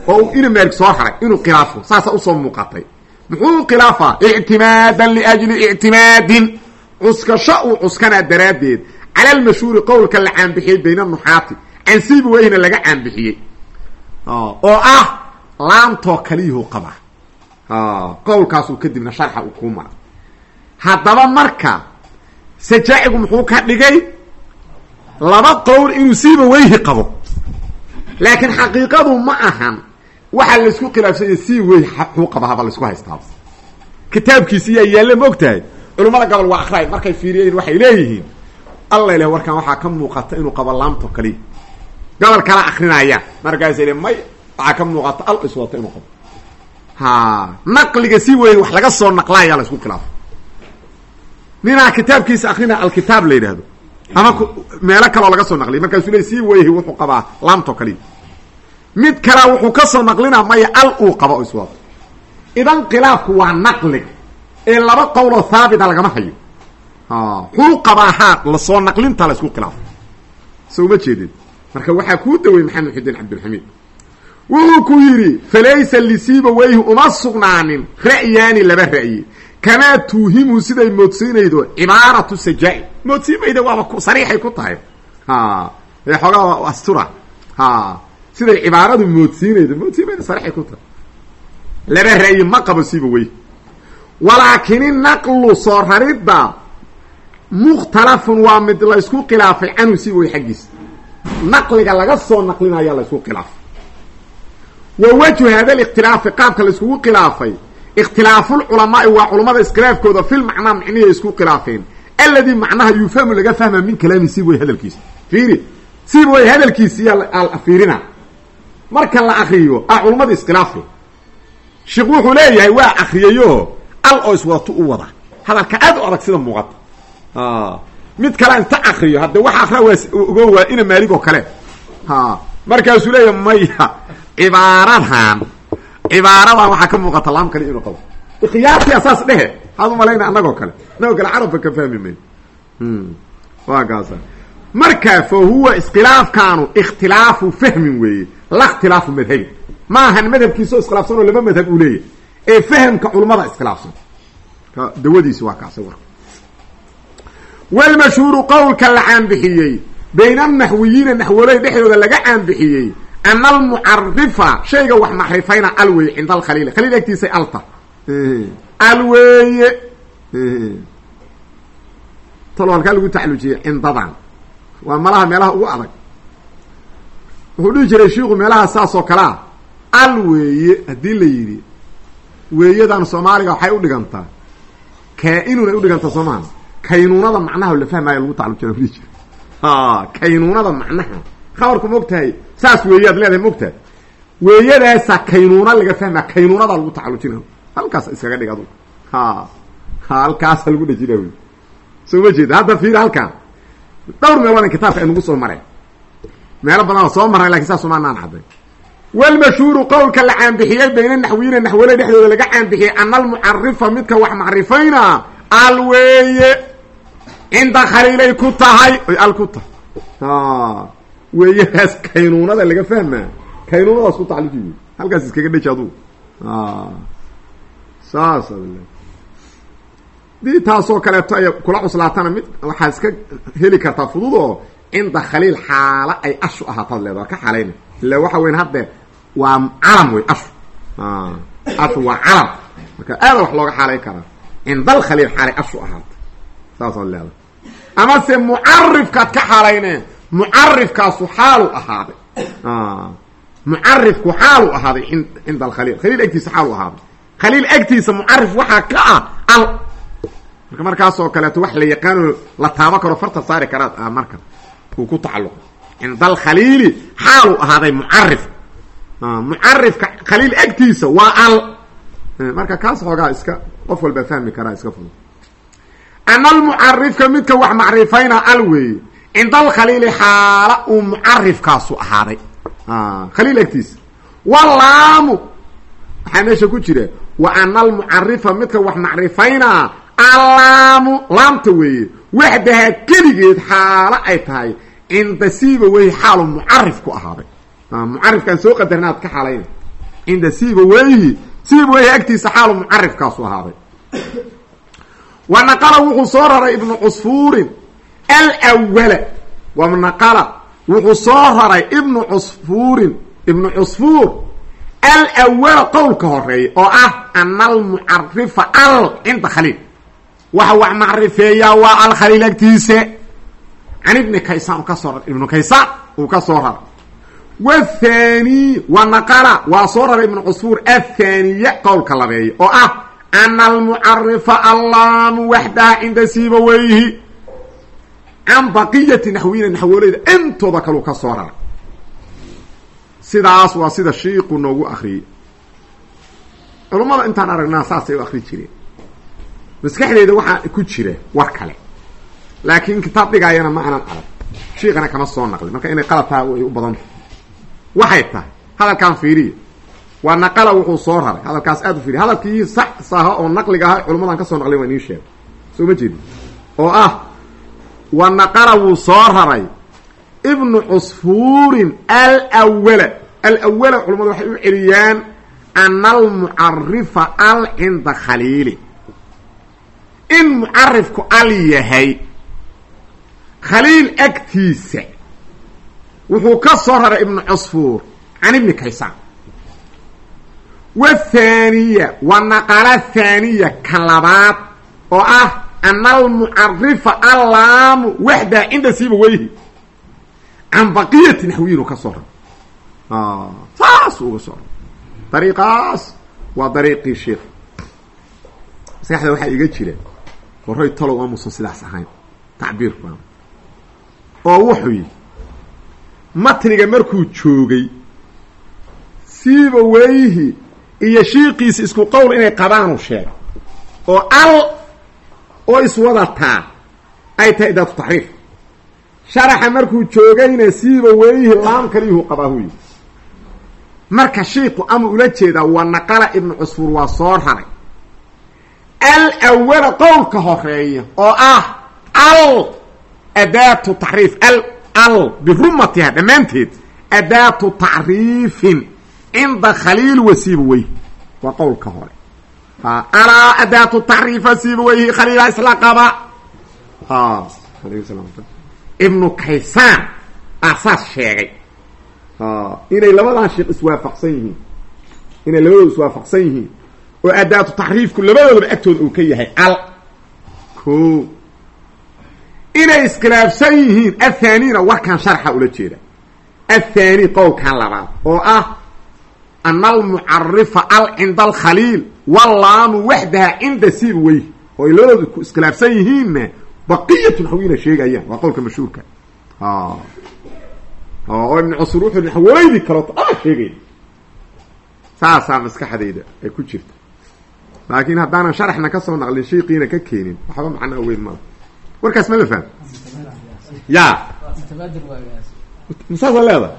oo ina maalig soo haray inuu khilaafo. Saasa u soo muuqatay muxuu khilaafaa ictimaadan liajli ictimaadin. Cuskasho uu cuskanaa daraaddeed. Cala almashhuuri qowlka la caanbixiyey bayna nuxaati. Can siiba weyhna laga caanbixiyey. Oo ah laamtoo kaliyuhu qaba. Qowlkaasuu kadibna sharxa uu kuu mara haddaba marka sajaacigu muxuu ka dhigay laba qowl inuu siiba weyhi qabo. Laakiin xaqiiqadu ma ahan waxaa laysku khilaafsanya siiba weyhi xuu qaba haba laysku haystaaba kitaabkiisi yaa yaalle ma og tahay culummada gobol waa akray markay fiiriyeen waxay leeyihiin alla ileh warkan waxaa ka muuqata inuu qabo laamto kaliya gobol kala akrinayaan markaasay le may waxaa ka muuqata al iswata inuu qabo. Ha naqliga si weyn wax laga soo naqlaayaa la isku khilaafo ninaa kitaabkiisa akrina alkitaab la yidhaahdo. Ama meelo kaloo laga soo naqliya markaasuu le si weyhi wuxuu qabaa laamto kaliya mid kalea wuxuu ka soo naqlinaa maya al uu qabo iswato idan khilaafku waa naqliga ee laba qowloo haabita lagama hayo. Xuu qabaa haa la soo naqlinta la isku khilaafo soo ma jeedin. Marka waxaa kuu dawey maxamed xudin cabdilxamiid. Wuxuu ku yidhi falaysa lisiiba weyhi uma sugnaanin ra'yaani laba ra'yi. Kamaa tuuhimu siday moodsiinaydo cibaaratu sajaa-i. Moodsiimayda waaba sariixay ku tahay. Ee xoogaa astura siday cibaaradu moodsiinaydo moodsiimayda sariixay ku tahay. Laba ra'yi ma qabo siiba wey. Walaakini naqlu soo raridda mukhtalafun waa mid laysku khilaafay canhu siiba wey xaggiisa naqliga laga soo naqlinaya laysku khilaafay wa wajhu hada likhtilaafi qaabka layskugu khilaafay ikhtilaafulculamaai waa culammada iskhilaafkooda fil macnaa macnihi isku khilaafeen. Alladii macnaha yufhamu laga fahma min kalaami siiba wey hadalkiisa. Fiiri siiba wey hadalkiisiiyaa fiirina marka la akriyo a culammada iskhilaafe sheikh wuxuu leeyahay waa akriyayo al oo iswadatu u wada. Hadalka aad u adag sida muuqata. Mid kale inta akriyo hadde waxa akra waa ogo waa ina maalig oo kale. Markaasuu leeyahay maya cibaaradan cibaaradan waxaa ka muuqata kale inuu qabo. Ikhyaartii asaas dhehe haad umalayna annagoo kale. Annagoo kale carabka ka fahmi mayn waa kaasa marka fa huwa iskhilaafkaanu ikhtilaafu fahmin weeye la ikhtilaafu madhabin ma ahan madhabkiisao iskhilaafsan oo laba madhab uu leeyahy ee fahamka culummada iskhilaafsan. Dawadiisi waa kaasa warka walmashhuuru qowlka la caanbixiyey bayna anaxwiyiina naxwoley dhexdooda laga caanbixiyey ana almucarifa shayga wax macrifayna al weeye cinda alkhaliil khaliil agtiisay alta. Al weeye talo halkaa lagu tacalujiyey cindadan waa malaha meelaha ugu adag. Wuxuu dhihi jiray shiiku meelaha saas oo kalea al weeye haddii la yidhi. Weeyadan soomaaliga waxay u dhigantaa. Kaa-inun ay udhigantaa soomaali kaynuunada macnaha la fahmaayo lagu tacalujina dhihi jiray. Kaynuunada macnaha. Khabarku maogtahay saas weeyaad leedahay maogtahay weeyadaasa kaynuuna laga fahmaa kaynuunada lagu tacalujina halkaas iskaga dhig adu ha halkaasa lagu dhejina soo ma jeeda hadda fiir halkan dhowr meeloodan kitaabka ay nagu soo mareen. Meelo badan oo soo marnay laakiin saas umaanaan cadday walmashhuuru qowlka la caanbixiyey bayna naxwiyiina naxwole dhexdooda laga caanbixiyey ana almucarifa midka wax macrifayna al weeye cinda khaliilay ku tahay. Oy al ku tahay. Weeyadaas kaynuunada laga fahmaa kaynuunadaas ku tacalluji wey halkaas iskaga dheji adugu saas dii taasoo kaleeto ay kula cuslaatana mid waxaa iska heli kartaa fudud oo cinda khaliil xaalo ay ashu ahaataad leeda waa ka xaalayna illa waxa weyn hadde waa calam wey ashu. Ashu waa calam. Marka aada wax looga xaalayn karaa cinda alkhaliil xaalay ashu ahaata saasaad leeda amase mucarifkaad ka xaalayne mucarifkaasu xaalu ahaaday. Mucarifku xaalu ahaaday cinda alkhaliil khaliil. Agtiisa xaalu ahaaday. Khaliil agtiisa mucarif waxaa ka ah marka markaasoo kaleeto wax la yaqaano la taabo karo farta saari karaad ah marka uu ku tacalluq cinda alkhaliili xaalu ahaaday mucarif mucarifka khaliil agtiisa waa al. Marka kaas xoogaa iska qof walbaa fahmi karaa iska fudud ana almucarifka midka wax macrifayna al weeye. Cinda alkhaliili xaala uu mucarifkaasu ahaaday. Khaliil agtiisa. Walaamu waxaa meesha ku jira wa ana almucarifa midka wax macrifayna allaamu laamta weeye waxdahaa keligeed xaalo ay tahay. Cinda siiba weyhi xaalu mucarif ku ahaaday mucarifkaan soo qadarnaad ka xaalayna cinda siiba weyhi siiba weyhi agtiisa xaalu mucarifkaasu ahaaday. Wa naqala wuxuu soo raray ibnu cusfuurin alwala wa naqala wuxuu soo raray ibnu cusfuurin ibnu cusfuur alwala qowlka horreeya oo ah ana almucarifa al cinda khaliil waxa wax macrifeeyaa waa alkhaliil agtiise. Can ibni kaysaan uu ka soo ibnu kaysaan uu ka soo raray wathani wa naqala waa soo raray ibnu cusfuur athaniya qowlka labeeya oo ah ana almucarifa allaamu waxdaha cinda siiba weyhi can baqiyati naxwiyina naxwooleyda intooda kaleu ka soo raray sidaas waa sida shiiqu noogu akriyey culummada intaan aragnaa saasay u akri jireen maskaxdeeda waxaa ku jira war kale. Laakiin kitaab dhigaayana ma aanan arag. Shiiqana kama soo naqlin. Marka inay qalab taha way u badan tahay. Waxay tahay. Hadalkaan fiiriya. Waa naqala wuxuu soo raray. Hadalkaas aad u fiiriya. Hadalkii sax saha oo naqliga aha culummadan ka soo naqlin waa inii sheegay. Soo ma jeedin? Oo ah wa naqala wuu soo raray. Ibnu cusfuurin alwala alawala culamadu waxay u celiyaan ana almucarifa al cinda khaliili in mucarifku al yahay khaliil agtiisa wuxuu ka soo raray ibnu cusfuur can ibni kaysaan. Wthaaniya wa naqala thaaniya ka labaad oo ah ana almucarifa allaamu waxdaa cinda siiba weyhi can baqiyati naxwiyiinu ka soo rar saasuu uga soo rar dariiqaas waa dariiqii sheikh. Maskaxda waxaa iga jira horay talow amuusan sidaas ahayn. Tacbiirku oo wuxuu yihi matniga markuu joogay siiba weyhi iyo shiiqiisa isku qowl inay qabaanu sheeg oo al oo iswadataa ay tahay idaatu taxriif. Sharaxa markuu joogayna siiba weyhi laam kaliyuhu qabaahu yii marka shiiku ama ula jeedaa waa naqala ibnu cusfuur waa soo raray al awala qowlka horreeya oo ah al adaatu taxriif al al birumatiha dhammaanteed. Adaatu tacriifin. Cinda khaliil wa siibaweyhi waa qowlka hore. Alaa adaatu tacriifa siibaweyhi khaliila isla qaba ibnu kaysaan aasaas sheegay. Inay labadan sheekh iswaafaqsan yihiin. Inay labadooda iswaafaqsan yihiin oo adaatu taxriifku labadoodaba agtooda uu ka yahay. Al. Ko inay iskhilaafsan yihiin athaanina warkan sharxa ula jeeda. Athaani qowlkan labaad oo ah ana almucarifa al cinda alkhaliil wallaamu waxdaha cinda siib weyh oo ay labadooda ku iskhilaafsan yihiinna baqiyatu naxwiyina sheegayaan waa qowlka mashhuurka. Oo ibn cusur wuxuu naxweydi kaloto ama sheegay. Saasaa maskaxdayda ay ku jirta laakiin haddaanan sharaxna ka soo naqlin shayqiina ka keenin waxba macnaa weyn mala warkaas ma la faham ya. Masaasa leeda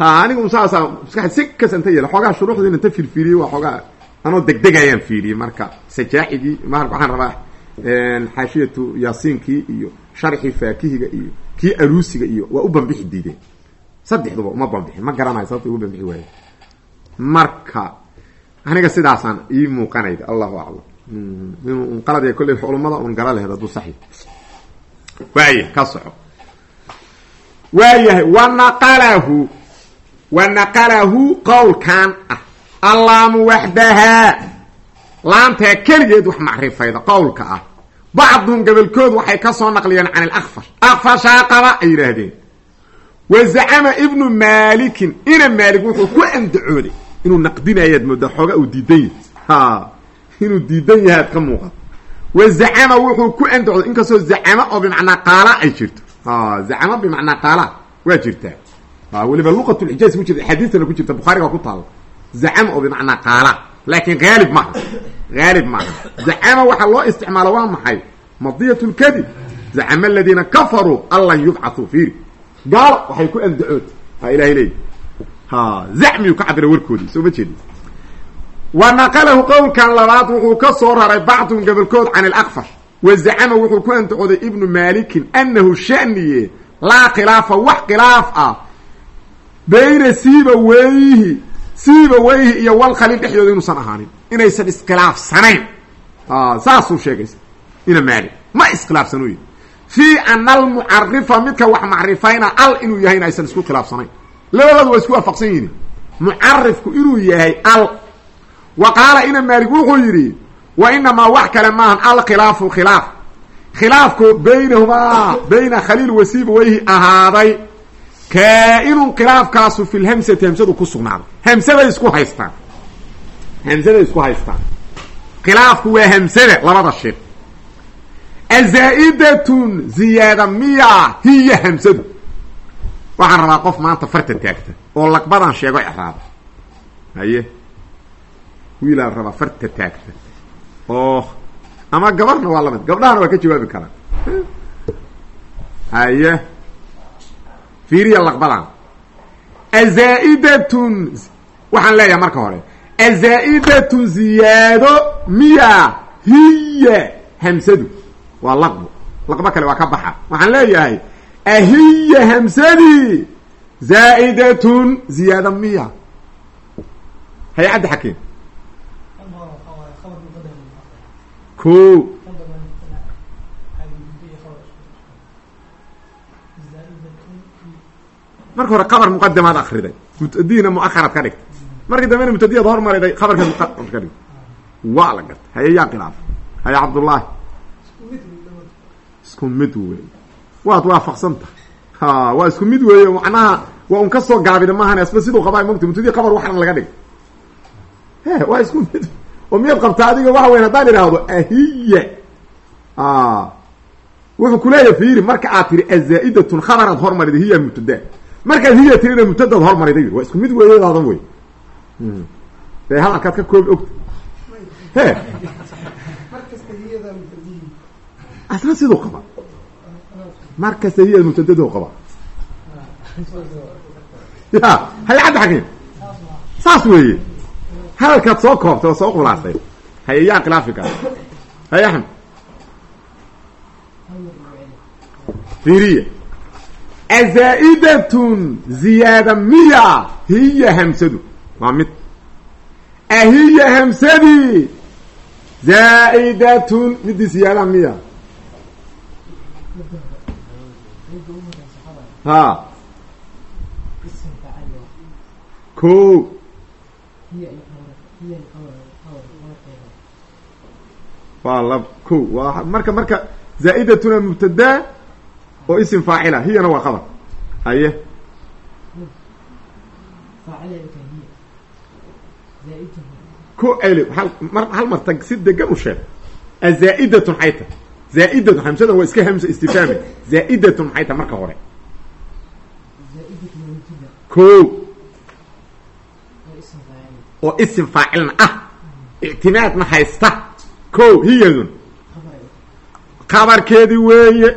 ha anigu masaasaa maskaxda si kas inta yeela xoogaa shuruuxdiina inta fiirfiiriyey waa xoogaa anoo degdegayaan fiiriyey marka. Sajaaxigii ma waxaan rabaa xaashiyatu yaasiinkii iyo sharxii faakihiga iyo kii aruusiga iyo waa u bambixi diideen. Saddexduba uma bambixin ma garanayo sababta ugu bambixi waaye marka aniga sidaasaan ii muuqanayda allahu aclam. Inuu qalad ya kolley culummada un gala lehed hadduu saxi waaya ka soco. Waayahay wanaqalahu wa naqalahu qowlkan ah. Allaamu waxdahaa laamtaa keligeed wax macrifayda qowlka ah. Bacduhum gobolkood waxay ka soo naqliyeen can ilakfash akfashaa qaba ay yidhaahdeen. Wa zacama ibnu maalikin ina maalik wuxuu ku andacooday inuu naqdinayaad moodaa xooga uu diidan yahay. Ha inuu diidan yahay ad ka muuqato. Wa zacama wuxuu ku andacooday inkastoo zacama oo bimacnaa qaala ay jirto. Zacama bimacnaa qaala waa jirtaa. Weliba luqat lxijaaz ku jirta axaadiistana ku jirta bukhaariga ku taalo zacama oo bimacnaa qaala laakin haalib maaha. Haalib maaha. Zacama waxaa loo isticmaalo waa maxay? Madiyat lkadib zacama aladiina kafaruu an lan yubcatuu fiiri gaalo waxay ku andacood ha ilahay leey ha zacmiyuu ka cabira warkoodii soo ma jeedi wa naqalahu qowlkan labaad wuxuu ka soo raray bacduhum gobolkood can ilakfash wa zacama wuxuu ku andacooday ibnu maalikin anahu shaniye laa khilaafa wax khilaaf ah bayna siiba weyhi siiba weyhi iyo wal khaliil dhexdooda inuusan ahaanin. Inaysan iskhilaafsanayn. Saasuu sheegaysa ina maalik. Ma iskhilaafsano yii fii ana almucarifa midka wax macrifayna al inuu yahayna aysan isku khilaafsanayn labadooda waa isku waafaqsan yihiin. Mucarifku inuu yahay al. Wa qaala ina maalik wuxuu yidhi wa inamaa wax kale maahan alkhilaafu khilaaf. Khilaafku baynahumaa bayna khaliil wasiiba weyhi ahaaday. Kaa-inun khilaafkaasu fi lhamsati hamsadu ku sugnaaday hamsaday isku haystaan. Hamsaday isku haystaan. Khilaafku waa hamsada labada sheek azaa-idatun ziyaada miya hiya hamsadu waxaan rabaa qof maanta farta taagta oo laqbadan sheego icraaba haye? Wiilaan rabaa farta taagta. Oo ama gabarna waa la mid gabdhahana waa ka jawaabi karaa haye? Fiiriya laqbadan. Azaa-idatun waxaan leeyahay marka hore. Azaa-idatun ziyaado miya hiya hamsadu. Waa laqbo laqba kale waa ka baxa. Waxaan leeyahay ahiya hamsadii zaa'idatun ziyaada miya hay caddi xakiim ko marka hore qabar muqadamaad akriday mutadiina muaharaad ka dhigtay markii dambena mutadiyaad hormariday qabarka muqadam ka dhigtay waa la gartay haye yaa khilaaf haye cabdullaahi isku mid wey waad waafaqsanta. Ha waa isku mid weeye macnaha waa un ka soo gaabina maahan asba siduu qabaa mogta mutadiya qabar waxan laga dhigay he waa isku mid. Oo miyaad qabtaa adiga waxa weyan haddaan idhaahdo ahiya. Wuxuu kuleeyahay fiiri marka aad tiri azaa'idatun khabaraad hormariday hiya mubtada. Markaad hiya tirina mubtadaad hormariday waa isku mid weeyadaadan wey dee hadalkaad ka koob ogta. He. Asna siduu qaba mar kasta hiya mubtadado qaba. Ya haye caddi xakiim saas weeye. Hadalkaad soo koobtay oo soo khulaasay haye yaa khilaafi kara haye axmed fiiriya ziyaada miya hiya hamsadu. Waa mid. Ahiya hamsadii zaa'idatun midii ziyaada miya ha ko waa lab ko waa marka marka zaa'idatuna mubtadaa oo isim faacila hiyana waa qabar haye ko eli hal mar hal mar tag si degan u sheeg azaa'idatun maxay zaa'idatun hamsadan waa iska hamsa istifaami zaa'idatun maxay marka hore ko oo isim faacilna ah. Ictimaadna haysta. Ko hiyadun. Kabarkeedii weeye.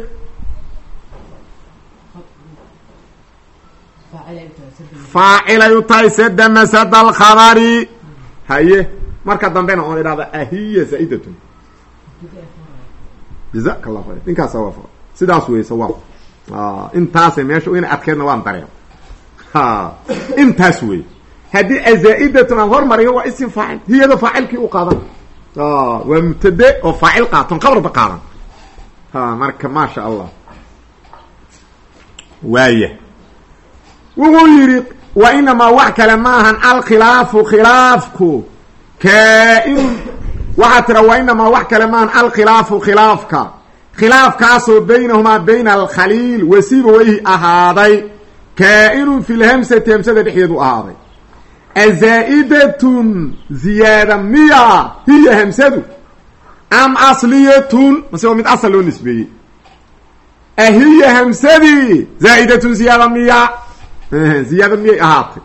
Faacilay u tahay sada masada alkhabari haye. Marka dambena oon idhahda ahiya zaa'idatun jazaka allah khayr ninkaasa waafa sidaas wey sawaab intaasay meesha ina adkeedna waan dareem intaas wey haddii azaa'idatun aan hormariyo waa isim faacil. Hiyada faacilkii u qaadan. Waa mubtade oo faacil qaaton qabarba qaadan. Marka maasha allah waaya wuxuu yidhi wa wax kale maahan alkhilaafu khilaafku. Kaa-inun waxaa tira wa wax kale maahan alkhilaafu khilaafka. Khilaafkaasoo baynahumaa bayna alkhaliil wasibaweyhi ahaaday kaa-inun fi lhamsati hamsada dhexdeedu ahaaday. Azaa'idatun ziyaada miya hiya hamsadu. Am asliyatun mase waa mid asal loo nisbeeyey. Ahiya hamsadii zaa'idatun ziyaada miya. Ziyaada miyay ahaatay?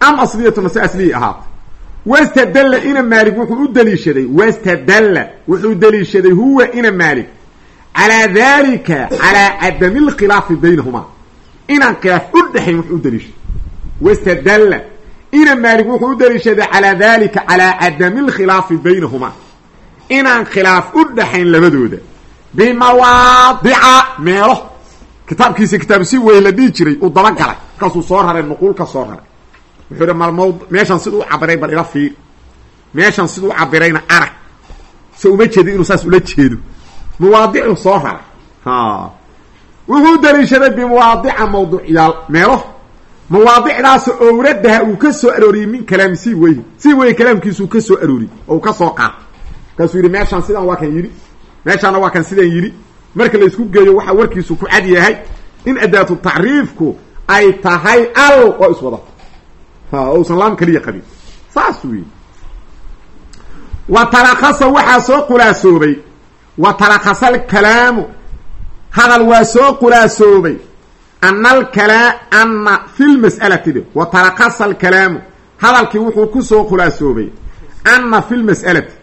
Am asliyatun mase asliyay ahaatay. Wastadalla ina maalig wuxuu u daliishaday. Wastadalla wuxuu daliishaday huwa ina maalig calaa dalika calaa cadami lkhilaafi baynahumaa inaan khilaaf u dhexayn wuxuu u daliishaday wastadalla. Ina maalig wuxuu u daliishaday calaa dalika calaa cadami lkhilaafi baynahumaa inaan khilaaf u dhexayn labadooda. Bimawaadica meelo. Kitaabkiisa kitaab si wey la dhihi jiray uu dabagalay markaasuu soo raray nuquul ka soo raray. Wuxuu hi mal mawd meeshan siduu cabiray bal ila fiir meeshan siduu cabirayna arag. Se uma jeedin inuu saas ula jeedo. Mawaadicuu soo raray wuxuu daliishaday bimawaadica mawduucyaal meelo. Mawaadicdaasoo owradaha uu ka soo arooriyey min kalaami si weyhi si weyhi kalaamkiisuu ka soo arooriyey. Oo uu ka soo qaatay markaasuu yidhi meeshaan sidaan waa kan yidhi. Meeshaana waa kan sidaan yidhi. Marka la isku geeyo waxaa warkiisu ku cad yahay in adaatu tacriifku ay tahay al oo iswadato ha uusan laam keliya qabin saas wey wa talakasa waxaa soo qulaasoobay wa talakasa alkalaamu hadal waa soo qulaasoobay ana alkala ana fi lmas'alati de wa talakasa alkalaamu hadalkii wuxuu ku soo khulaasoobay ana fi lmas'alati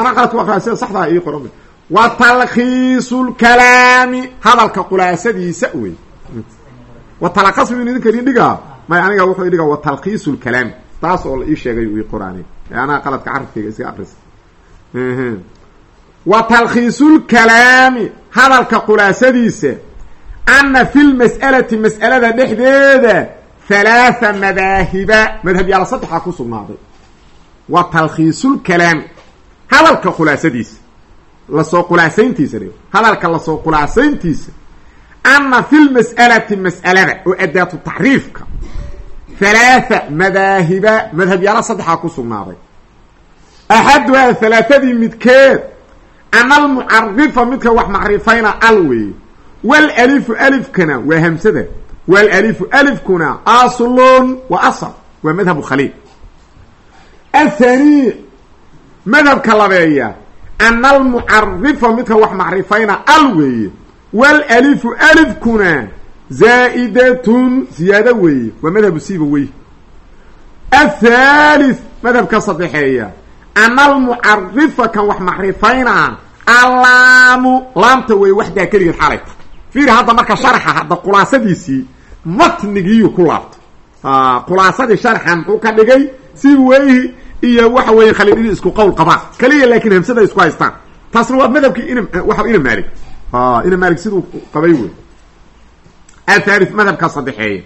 ana qaladku aqraa sida saxdaa ii qoran wa talkhiisu lkalaami hadalka khulaasadiisa wey wa talakhasu in idinka idin dhigaa? May aniga wuxuu idhigaa wa talkhiisu lkalaami taas oo la ii sheegay uu ii qoraanay. Ee anaa qaladka carabkayga iska akrisa wa talkhiisulkalaami hadalka khulaasadiisa anna fi lmas'alati mas'alada dhexdeeda halaatha madaahiba madhabyaala saddexaa ku sugnaaday. Wa talkhiisulkalaami hadalka khulaasadiisa la soo khulaasayntiisa hadalka la soo khulaasayntiisa anna fi lmas'alati mas'alada oo adaatu tacriifka halaatha madaahiba madhabyaala saddexaa ku sugnaaday axaduhaa halaathadii midkeed ana almucarifa midka wax macrifayna al weeye walalifu alifkana waa hamsada walalifu alifkuna aslun wa asal waa madhabu khaliil athani madhabka labeeya ana almucarifa midka wax macrifayna al weeye walalifu alifkuna zaa'idatun ziyaado weeye waa madhabu siiba wey athalith madhabka saddexeeya ana almucarifa kan wax macrifaynaa allaamu laamta wey waxdaa keligeed xalayta. Fiir hadda marka sharxa hadda khulaasadiisii matnigiiyu ku laabto. Khulaasadii sharxa muxuu ka dhigay si weyhi iyo waxa weeye khaliilidi isku qowl qabaan. Kaliya laakiin hamsada isku haystaan. Taasna waa madhabkii ina waa ina maalig ina maalig siduu qabay wey athalith madhabka saddexeeye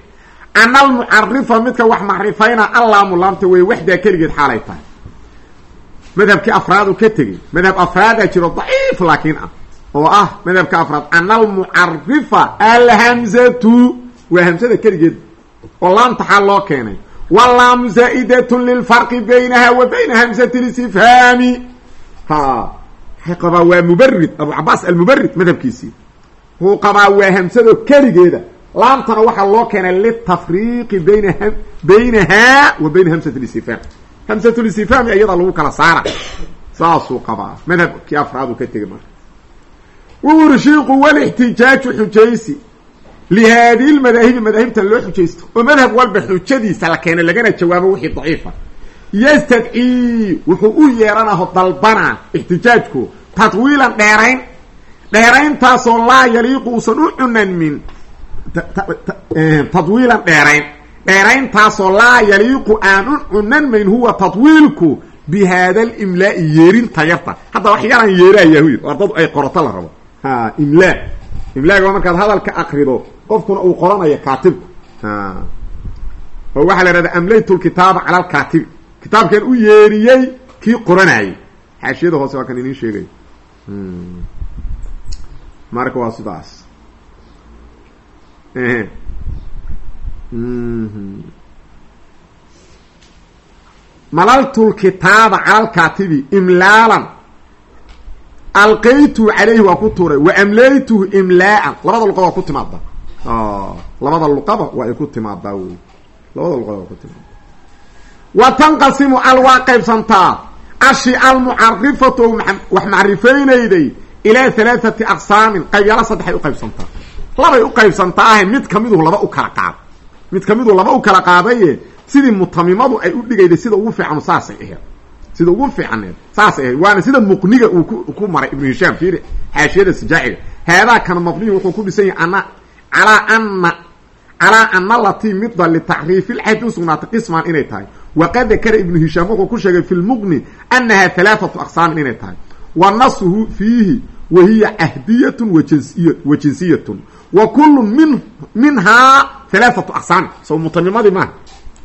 ana almucarifa midka wax macrifayna allaamu laamta wey waxdaa keligeed xaalay tahay madhabkii afraad uu ka tegey. Madhab afraadaa jiro daciif laakiin ah oo ah madhabka afraad. Ana almucarifa alhamzatu waa hamsada keligeed oo laamta xaal loo keenay. Walaamu zaa'idatun lilfarqi baynaha wa bayna hamzati listifhaami. Ha waxay qabaa waa mubarid abu cabaas almubarid madhabkiisii. Wuu qabaa waa hamsado keligeeda. Laamtana waxaa loo keenay litafriiqi bayna baynaha wa bayna hamsati listifhaam hamsatulistifhaami iyada lagu kala saara saasuu qabaa madhabkii afraad uu ka tegay marka wuuri shiiku walixtijaaju xujaysi lihaadihi lmadaahibi madaahibtan loo xujaysto oo madhab walba xujadiisa la keena lagana jawaabo wixii daciifa yastadcii wuxuu u yeeranaho dalbanaa ixtijaajku tadwiilan dheerayn dheerayntaasoo laa yaliiqu uusan u cunanmin tadwiilan dheerayn dheerayntaasoo laa yaliiqu aan u cunanmayn huwa tadwiilku bi haada alimlaai yeerinta yarta hadda wax yaraan yeeraayahuy waa dad ay qorato la rabo. Ha imlaa. Imlaaga waa markaad hadalka akrido qofkuna uu qoranayo kaatibku oo waxaa la ihahda amlaytu lkitaaba cala alkaatibi kitaabkan u yeeriyey kii qoranayay. Xaashiyada hoose waa kan inin sheegay. Marka waa sidaas malaltu lkitaaba cala alkaatibi imlaalan. Alqaytuhu calayhi waa ku tuuray wa amlaytuhu imlaaan labada luqada waa ku timaada labada luqaba waa ay ku timaadaa wey labada luqada waa ku timaada wa tanqasimu al waa qaybsantaa. Ashi almucarifatu o wax macrifaynayday ilaa halaathati aqsaamin. Qaybyaala saddexay u qaybsantaa. Labay u qaybsantaa ahe mid kamidu laba u kala mid kamidu laba u kala qaadaye sidii mutamimadu ay u dhigayday sida ugu fiican saasay aheed sida ugu fiicaneed saasay ahayd. Waana sida muqniga uu ku maray ibnu hishaam fiiri xaashiyada sijaaciga haadaa kana mabniyu wuxuu ku dhisan yahay ana calaa ana calaa ana latii mida litacriifi lxadi usugnaatay qisman inay tahay. Waqad dakara ibnu hishaam wuxuu ku sheegay fi lmuqni anaha halaathatu aqsaamin inay tahay. Wa nasuhu fiihi wa hiya cahdiyatun wajiy wa kullu min minhaa halaathatu aqsaamin so mutamimadii maaha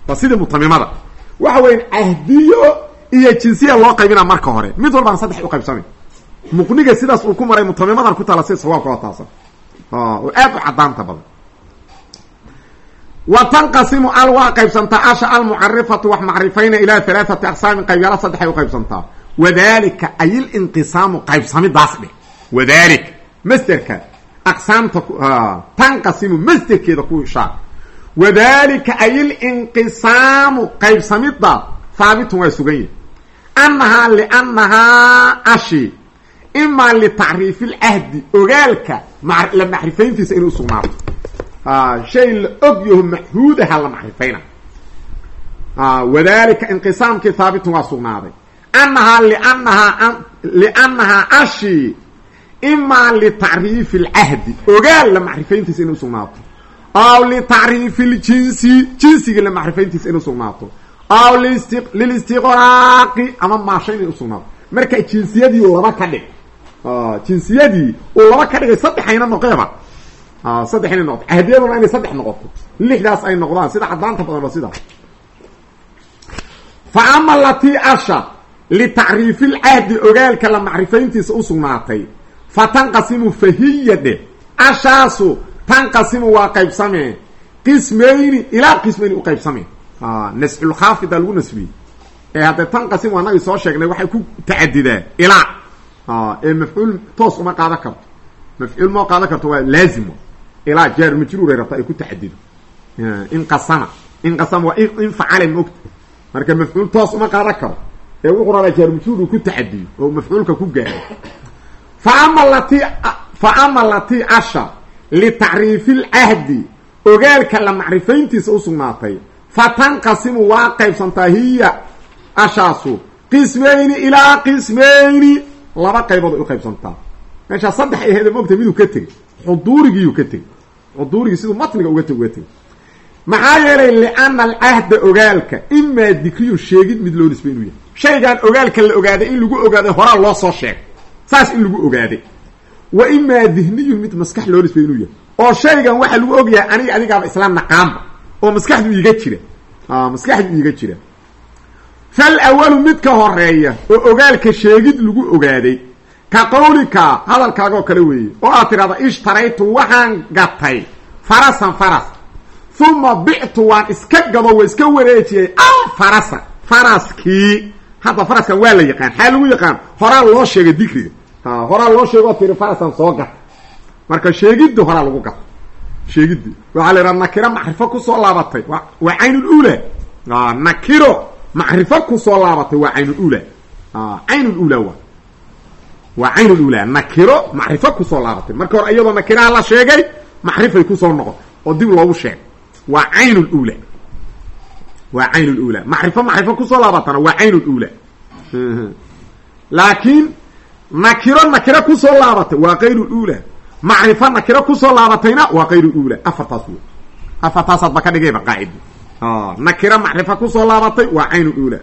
waa sidii mutamimada. Waxa weya cahdiyo iyo jinsiya loo qaybina marka hore. Mid walbaan saddex u qaybsamay muqniga sidaas uu ku maray mutamimadan ku taala sida sawaabka waa taasa oo aad u cadaanta badan. Wa tanqasimu al waa qaybsantaa asha almucarifatu wax macrifayna ilaa halaathati aqsaamin qaybyaala saddexay u qaybsantaa. Wadalika ay linqisaamu qaybsamidaas dheh wadalik masderka aqsaamta tanqasimu masderkeeda ku ishaar wadalika ay linqisaamu qaybsamida haabitun waa sugan yihi annahaa liannahaa ashi imaa litacriifi lcahdi ogaalka la macrifayntiisa inay usugnaato shay la og yaho maxhuudaha la macrifayna wadalika inqisaamkii haabitun waa sugnaaday annahaa liannahaa liannahaa ashi imaa litacriifi lcahdi ogaal la macrifayntiisa inay usugnaato aw litacriifi ljinsi jinsiga la macrifayntiisa inay usugnaato aw lilistiqraaqi ama maasha inay usugnaato marka jinsiyadii laba ka dhig. Jinsiyadii uu laba ka dhigay saddexayna noqeeba. Saddexayna noqoto cahdiyaduna inay saddex noqoto lixdaas ay noqdaan. Sida caddaanta badan ba sidaa fa ama latii asha litacriifi lcahdi ogaalka la macrifayntiisa u sugnaatay fa tanqasimu fahiya dheh ashaasu tanqasimu waa qaybsamee qismayni ilaa qismayni u qaybsamee nasculkhaafida lagu nasbiyey ee haddee tanqasim waa nagii soo sheegnay waxay ku tacadidaa ilaa ee mafcuul toos uma qaadan karto. Mafcuul moo qaadan karto waa laazim. Ilaa jaar majruuray rabta ay ku tacadido inqasama inqasama waa in facala mogta marka mafcuul toos uma qaadan karo ee wuxuu rabaa jaar majruur uu ku tacadiyo oo mafcuulka ku gaaro fa ama latii fa ama latii asha litacriifi lcahdi ogaalka la macrifayntiisa u sugnaatay fa tanqasimu waa qaybsantaa hiya ashaasu qismayni ilaa qismayni laba qaybood ay u qaybsantaa meeshaa saddex ay ahayd mogta miduu ka tegey xuduurigiiyuu ka tegey xuduurigii siduu matniga uga teg uga tegey maxaa yeelay liana alcahda ogaalka imaa dikriyun sheegid mid loo nisbay inuu yahay shaygan ogaalka la ogaaday in lagu ogaaday horaa loo soo sheegay saas in lagu ogaaday wa imaa dihniyun mid maskax loo nisbay inuu yahay. Oo shaygan waxaa lagu ogyahay aniga adigaaba isla naqaanba oo maskaxdu iiga jira. Maskaxdu iiga jira. Fal awalu mid ka horreeya oo ogaalka sheegid lagu ogaaday ka qawlika hadalkaagoo kale weeye oo aad tidhahda ishtaraytu waxaan gatay. Farasan faras. Uma bictu waan iska gado waa iska wareejiyey al farasa faraskii. Hadda faraskan waa la yaqaan. Xaa lagu yaqaan? Horaa loo sheegay dikriga horaa loo sheego tiri farasan soo gat marka sheegiddi horaa lagu gato sheegiddi waxaa la yidhaha nakiro macrifo ku soo laabatay. Waa caynulula nakiro macrifo ku soo laabatay. Waa caynulula caynulula waa. Waa caynulula nakiro macrifo ku soo laabatay. Marka hore iyadoo nakiraha la sheegay macrifay ku soo noqon. Oo dib loogu sheegay waa caynulula waa caynulula macrifo macrifo ku soo laabatana. Waa caynulula <laughs> laakiin nakiro nakiro ku soo laabatay waa kayrulula macrifo nakiro ku soo laabatayna waa kayrulula afartaas wey afartaasaad ba ka dhigayba qaacidi nakiro macrifo ku soo laabatay waa caynulula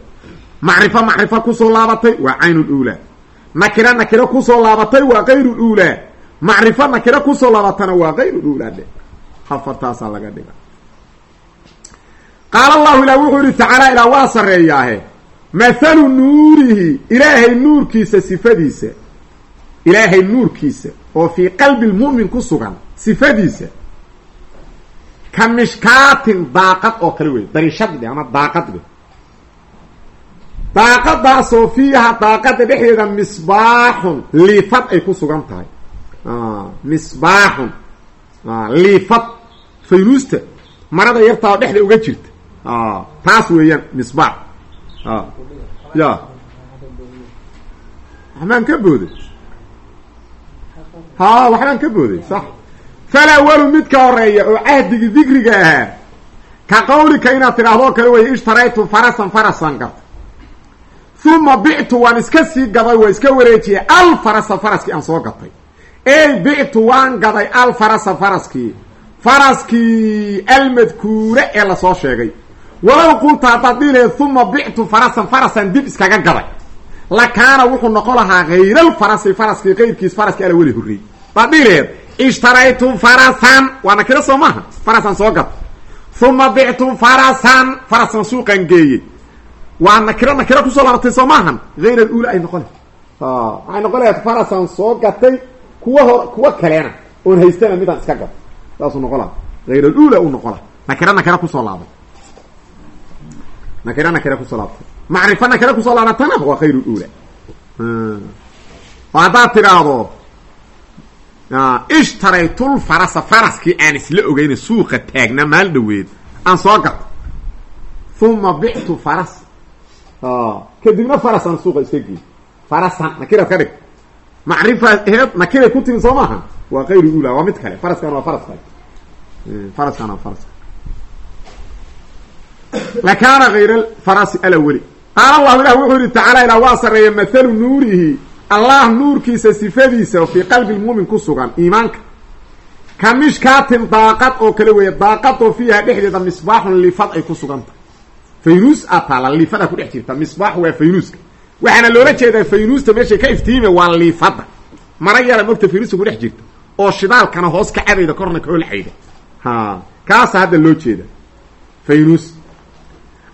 macrifo macrifo ku soo laabatay waa caynulula nakiro nakiro ku soo laabatay waa kayrulula macrifo nakiro ku soo laabatana waa kayrulula dhe afartaasaa laga dhiga. Qaala allahu ilah wuxuu yihi tacaala ilaa waa sarreeyaahe mathalu nuurihi ilaahay nuurkiisa sifadiisa. Ilaahay nuurkiisa oo fii qalbi lmu'min ku sugan sifadiisa. Ka mishkaatin daaqad oo kale wey darishad ama daaqad dhe daaqadaasoo fiiha daaqada dhexdeeda misbaaxun liifad ay ku sugan tahay. Misbaaxun liifad. Faynuusta marada yartaa oo dhexda uga jirta. Taas weeyaan misbaax ya. Waxbaan ka booday ha waxbaan ka booday sax. Falawalu mid ka horreeya oo cahdigii dikriga ahaa ka qawlika inaad tidhahdoo kale wey ishtaraytu farasan farasan garta uma bictu waan iska sii gaday waa iska wareejiyey. Al farasa faraskii aan soo gatay. Ey bictu waan gaday al farasa faraskii faraskii almadkuure ee la soo sheegay walow qulta haddaad dhihi laheed uma bictu farasan farasan dib iskaga gaday lakaana wuxuu noqon lahaa hayral-farasi faraskii qayrkiis faraskii ala weli horreeyey haddaad dhihi laheed ishtaraytu farasan. Waa nakiro soo maaha? Farasan soo gata uma bictu farasan farasan suuqan geeyey. Waa nakiro nakiro ku soo laabatay soo maahan? Hayr alula ay noqon waxay noqon lahayd farasan soo gatay kuwa hor kuwa kalena oon haystana midaan iska gato saasuu noqon laha hayr alula uu noqon laha nakiro nakiro ku soo laabay nakiro nakiro ku soo laabatay macrifo nakiro ku soo laabatana waa khayr lula oo haddaad tidhaahdo ishtaraytul farasa faraskii aan isla ogeyna suuqa taagna maal dhaweed aan soo gato uma bictu faras kadibna farasaan suuqa iska geey farasan nakiraad ka dhig macrifa heed nakiray ku timi soo maaha waa kayr ula waa mid kale faraskan waa faras kale faraskan waa faras lakaana hayr farasi alaweli qaala allahu ilah wuxuu yihi tacaala ilaa waa sarreeya mathalu nuurihi allah nuurkiisa sifadiisa oo fii qalbi lmuumin ku sugan iimaanka ka mishkaatin daaqad oo kale weeye daaqadoo fiiha dhexdeeda misbaaxun liifad ay ku sugan tahay faynuus aa taala liifadaa ku dhex jirta misbaax waa faynuuska waxaana loola jeedaa faynuusta meeshay ka iftiime waa liifadda mara yara mogta faynuusta ku dhex jirta oo shidaalkana hoos ka cadayda korna ka holxayda ha kaasa hadda loo jeeda faynuus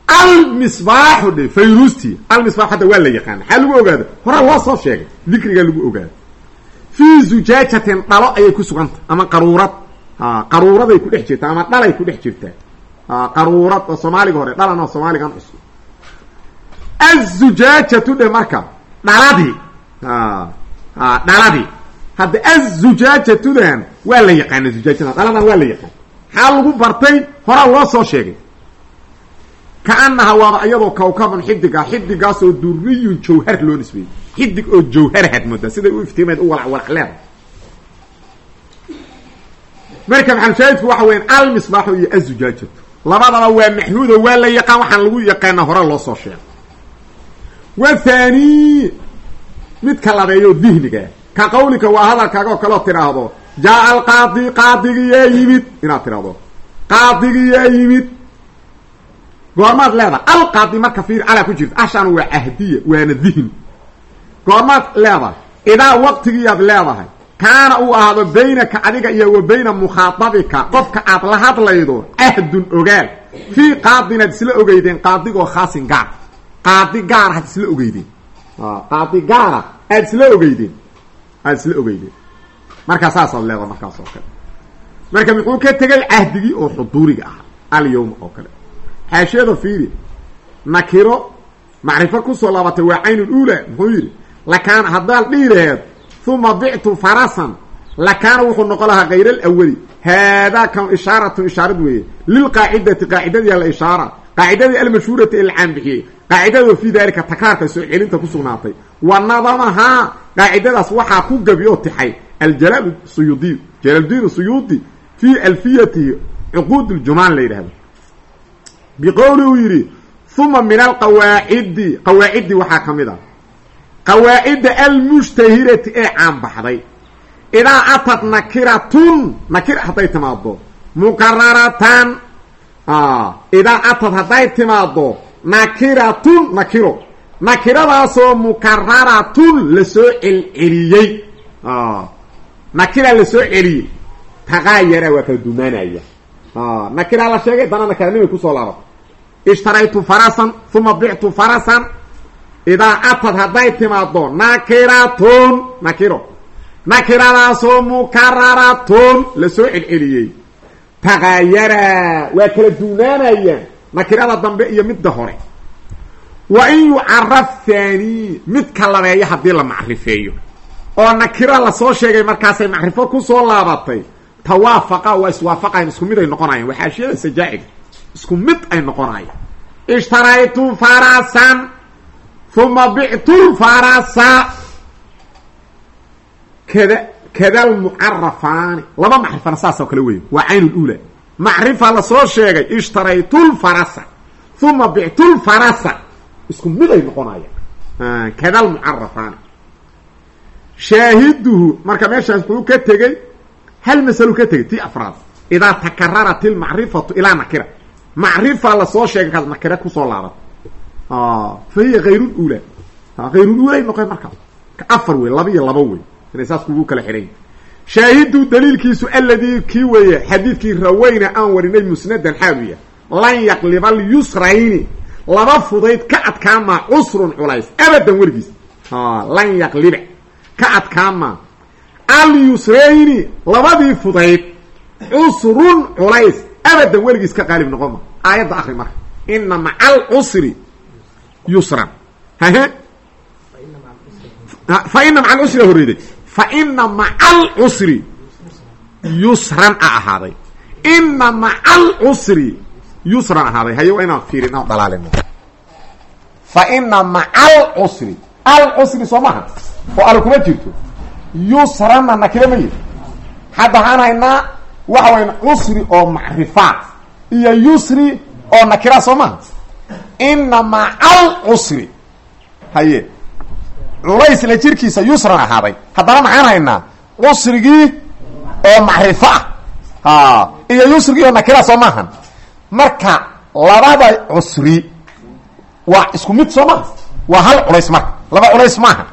almisbaaxu dhe faynuustii almisbaax hadda waa la yaqaana maxaa lagu ogaada horaa loo soo sheegay dikrigaa lagu ogaada. Fii zujaajatin dhalo ayay ku suganta ama qaruurad. Qaruuraday ku dhex jirtaa ama dhalay ku dhex jirtaa. Qaruurad oo soomaaliga hore dhalan oo soomaaligan cusub. Azujaajatu dhe marka dhaladii. Dhaladii. Hadda azujaajatudan waa la yaqaana zujaajada dhaladan waa la yaqaan maxaa lagu bartay horaa loo sheegay kaanaha waaba iyadoo kawkaban xidig ah xidigaasoo duriyun jawhar loo nisbeeyey. Xidig oo jawharahaad moodaa siday u iftiimeed u walac leeda marka maxalushaahidku waxa weyan almisbaaxu iyo azujaajatu labadaba waa maxmuudo waa la yaqaan waxaan lagu yaqaana hore loo soo sheegay. Wathani midka labeeyo dihniga. Ka qawlika waa hadalkaaga oo kaleo tidhaahdo jaa alqaadi qaadigiyaa yimid inaad tidhahdo qaadigiyaa yimid goormaad leedahay alqaadi marka fiir calaa ku jirta ashaan waa cahdiya waana dihni goormaad leedahay idaa waqtigiiyaad leedahay kaana uu ahaado baynaka adiga iyo wa bayna mukhaadabika qofka aad la hadlaydo cahdun ogaal. Fii qaadinaad isla ogeydeen qaadigoo khaasin gaar. Qaadi gaara had isla ogeydeen. Qaadi gaara aad isla ogeydeen. Aad isla ogeydeen. Markaa saasaad leedahay markaas oo kale. Marka muxuu ka tegay cahdigii oo xuduuriga ah alyawma oo kale xaashiyada fiiri. Nakiro macrifo ku soo laabatay waa cayn ula muxuu yidhi lakaana haddaad dhihi laheed uma bictu farasan lakaana wuxuu noqon lahaa kayr alawali haadaa kan ishaaratun ishaarad weeye. Lilqaacidati qaacidadii la ishaara qaacidadii almashhuurati ee la caanbixiyey qaacidada fii daalika takraarka soo celinta ku sugnaatay. Wa nadamahaa qaacidadaas waxaa ku gabi oo tixay aljalaal suyuudiy jalaaldiin suyuudi fii alfiyatihi cuquud ljumaan la yidhahdo biqowli uu yidhi uma min alqawaacidi qawaaciddi waxaa ka mid a qawaacidda almushtahirati ee caanbaxday idaa atad nakiratun nakira hadday timaado mukararatan idaa atad hadday timaado nakiratun nakiro nakiradaasoo mukararatun la soo celceliyey nakira la soo celiyey taqaayara waa kala dumaanaya nakiraa la sheegay dana nakaranimay ku soo laabato ishtaraytu farasan uma bictu farasan idaa atad hadday timaado nakiratun nakiro nakiradaasoo mukararatun la soo celceliyey taqaayara waa kala duunaanayaan nakirada dambe iyo midda hore wa in yucaraf thani midka labeeyo haddii la macrifeeyo oo nakira la soo sheegay markaasay macrifo ku soo laabatay tawaafaqa waa iswaafaqayan isku mid ay noqonayan waa xaashiyada sajaaciga isku mid ay noqonayan ishtaraytu farasan uma bictu farasa kada kada lmucarafaani laba macrifana saasoo kale wey waa cayn lula macrifa la soo sheegay ishtaraytu lfarasa uma bictu lfarasa isku mid ay noqonayaan kada lmucarafaani shaahiduhu marka meeshaas wuxuu ka tegey hal masalo ka tegey ti afraad idaa takararat ilmacrifatu ilaa nakira macrifa la soo sheegay kaas nakira ku soo laabat fa hiya hayrulula hayrululay noqon markaas ka afar wey laba iyo laba wey inay saas kugu kala xidhan shaahidu daliilkiisu aladii kii weeye xadiidkii raweyna aan warinay musnadan xaawiya lan yaqliba alyusrayni laba fudayd ka adkaamaa cusrun culays abadan weligiis lan yaqliba ka adkaamaa alyusrayni labadii fudayd. Cusrun culays. Abadan weligiis ka qaalib noqon ma. Aayadda akri marka ina maca alcusri yusran. Hahe fa ina maca alcusri horeyday fa ina maca alcusri yusran a ahaaday. Ina maca alcusri yusran ahaaday. Haye waa inaan fiirin aan dalaalino fa ina maca alcusri alcusri soo maha oo al kuma jirto yusranna nakira ma yiri. Hadda waxaan haynaa waxa wayan cusri oo macrifaat iyo yusri oo nakira soo maha ina maca alcusri haye. Culaysla jirkiisa yusran ahaaday. Haddana maxaan haynaa cusrigii oo macrifo ah iyo yusrigii oo nakira soo maahan marka labada cusri waa isku mid soo maha waa hal culays marka. Laba culays maaha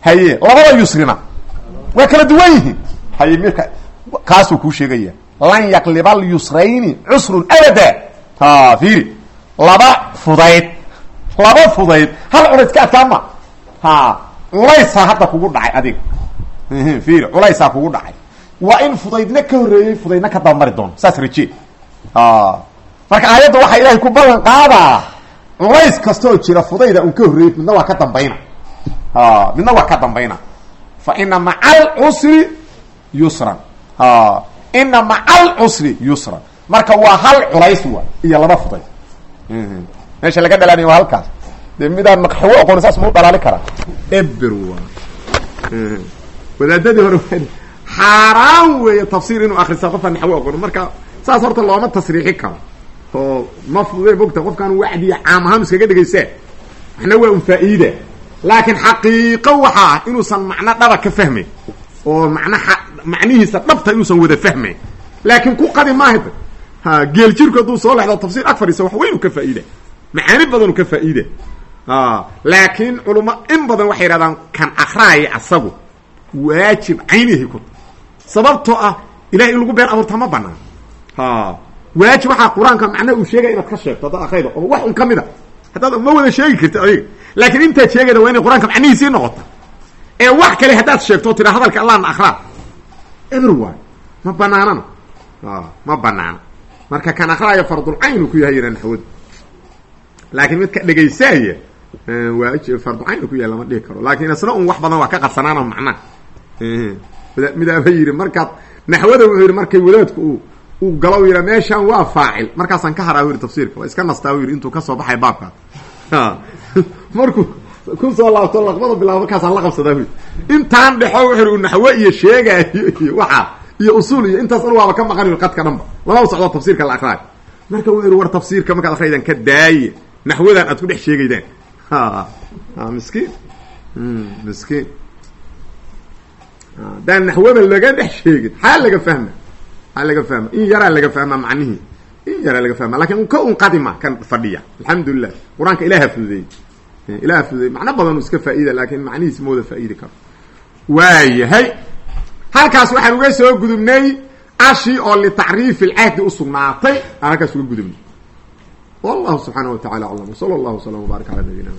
haye labada yusrina waa kala duwan yihiin. Haye mirka kaasuu kuu sheegaya. Lan yaqliba alyusrayni cusrun abada. Ha laba fudayd. Laba fudayd. Hal culays ka adkaama ha culaysaa hadda kugu dhacay adiga fiiri culaysaa kugu dhacay. Waa in fudaydna ka horreeyey fudaydna ka dabamari doono saas rajee marka aayadda waxaa ilaahay ku ballan qaadaa culays kastaoo jira fudayda un ka horreeyey midna waa ka dambayna. Midna waa ka dambayna fa ina maca alcusri yusran ina maca alcusri yusran marka waa hal culays wa iyo laba fudayd meesha laga dhalaanaya waa halkaas dee midaan makaxwo aqoon saas mau dhalaali karaa eber wa wadaadadii hore xaaraan weeye tafsiir inuu akrisa qofkaan naxwo aqoon marka saas horta looma tasriixi karo oo ma fudude mogta qofkaan wacdiya caam ahaan iskaga dhegaysaa waxna waa un laakiin xaqiiqo waxaa ah inuusan macno dhaba ka fahmayn oo macna macnihiisa dhabta inuusan wada fahmayn laakiin ku qadi maahada ha geel jirku hadduu soo lexdo tafsiir ag fadhiisa wax weyn u ka faa-iida macaani badan u ka faa-iida laakiin culamo in badan waxay yidhahdaan kan akraaya asagu waajib caynihi ku. Sababtoo ah ilahay in lagu been abuurta ma banaan. Waajib waxaa qur'aanka macnaha uu sheegaya inaad ka sheegto haddaad akrayda oo wax un ka mid a haddaad ma wada sheegi karti adiga laakiin intaad sheegayda waa inay qur'aanka macnihiisii noqota ee wax kale haddaad sheegto o hadalka allahna akraa eber ma banaanana ma banaana marka kan akraaya fardulcayn ku yahay ina naxwad laakiin midka dhegaysaaya waa farducayn ku yahay lama dhihi karo. Laakiin isna un wax badan waa ka qarsanaana macnaha midaaba yidhi markaad naxwada wuxuu yidhi markay wadaadku uu uu galo yidha meeshaan waa faacil. Markaasaan ka haraa u yidhi tafsiirka waa iska nastaa u yidhi intuu ka soo baxay baabkaas <laughs> markuu ku soo laabto laqbada bilaabo markaasaan la qabsadaa wy intaan dhexo wuxu naxwo iyo sheegaayo iyo waxaa iyo usuul iyo intaas an waaba ka maqan qadka dhanba. Lama socdo tafsiirka la akraayo marka wuu yidhi war tafsiirka markaad akraydan ka daaye. Naxwadan aad ku dhex sheegaydaan. Miskiin. Miskiin. Daan naxwada laga dhex sheegin. Xaa laga fahma. Xaa laga fahma. In yaraa laga fahmaa macnihii in yaraa laga fahma laakiin ka un qadima kan fadhiya. Alxamdulilah qur'aanka ilaha fududeeyey. Ilaha macno badan u iska faa-ida laakin macnihiis ma wada faa-iidi karo. Waayahay. Halkaas waxaan uga soo gudubnay ashi oo litacriifi lcahdi usugnaatay aan halkaas uga gudubnay. Wallahu subxaana wa tacala aclam wsala allahu wslam wbaarak ala nabiyina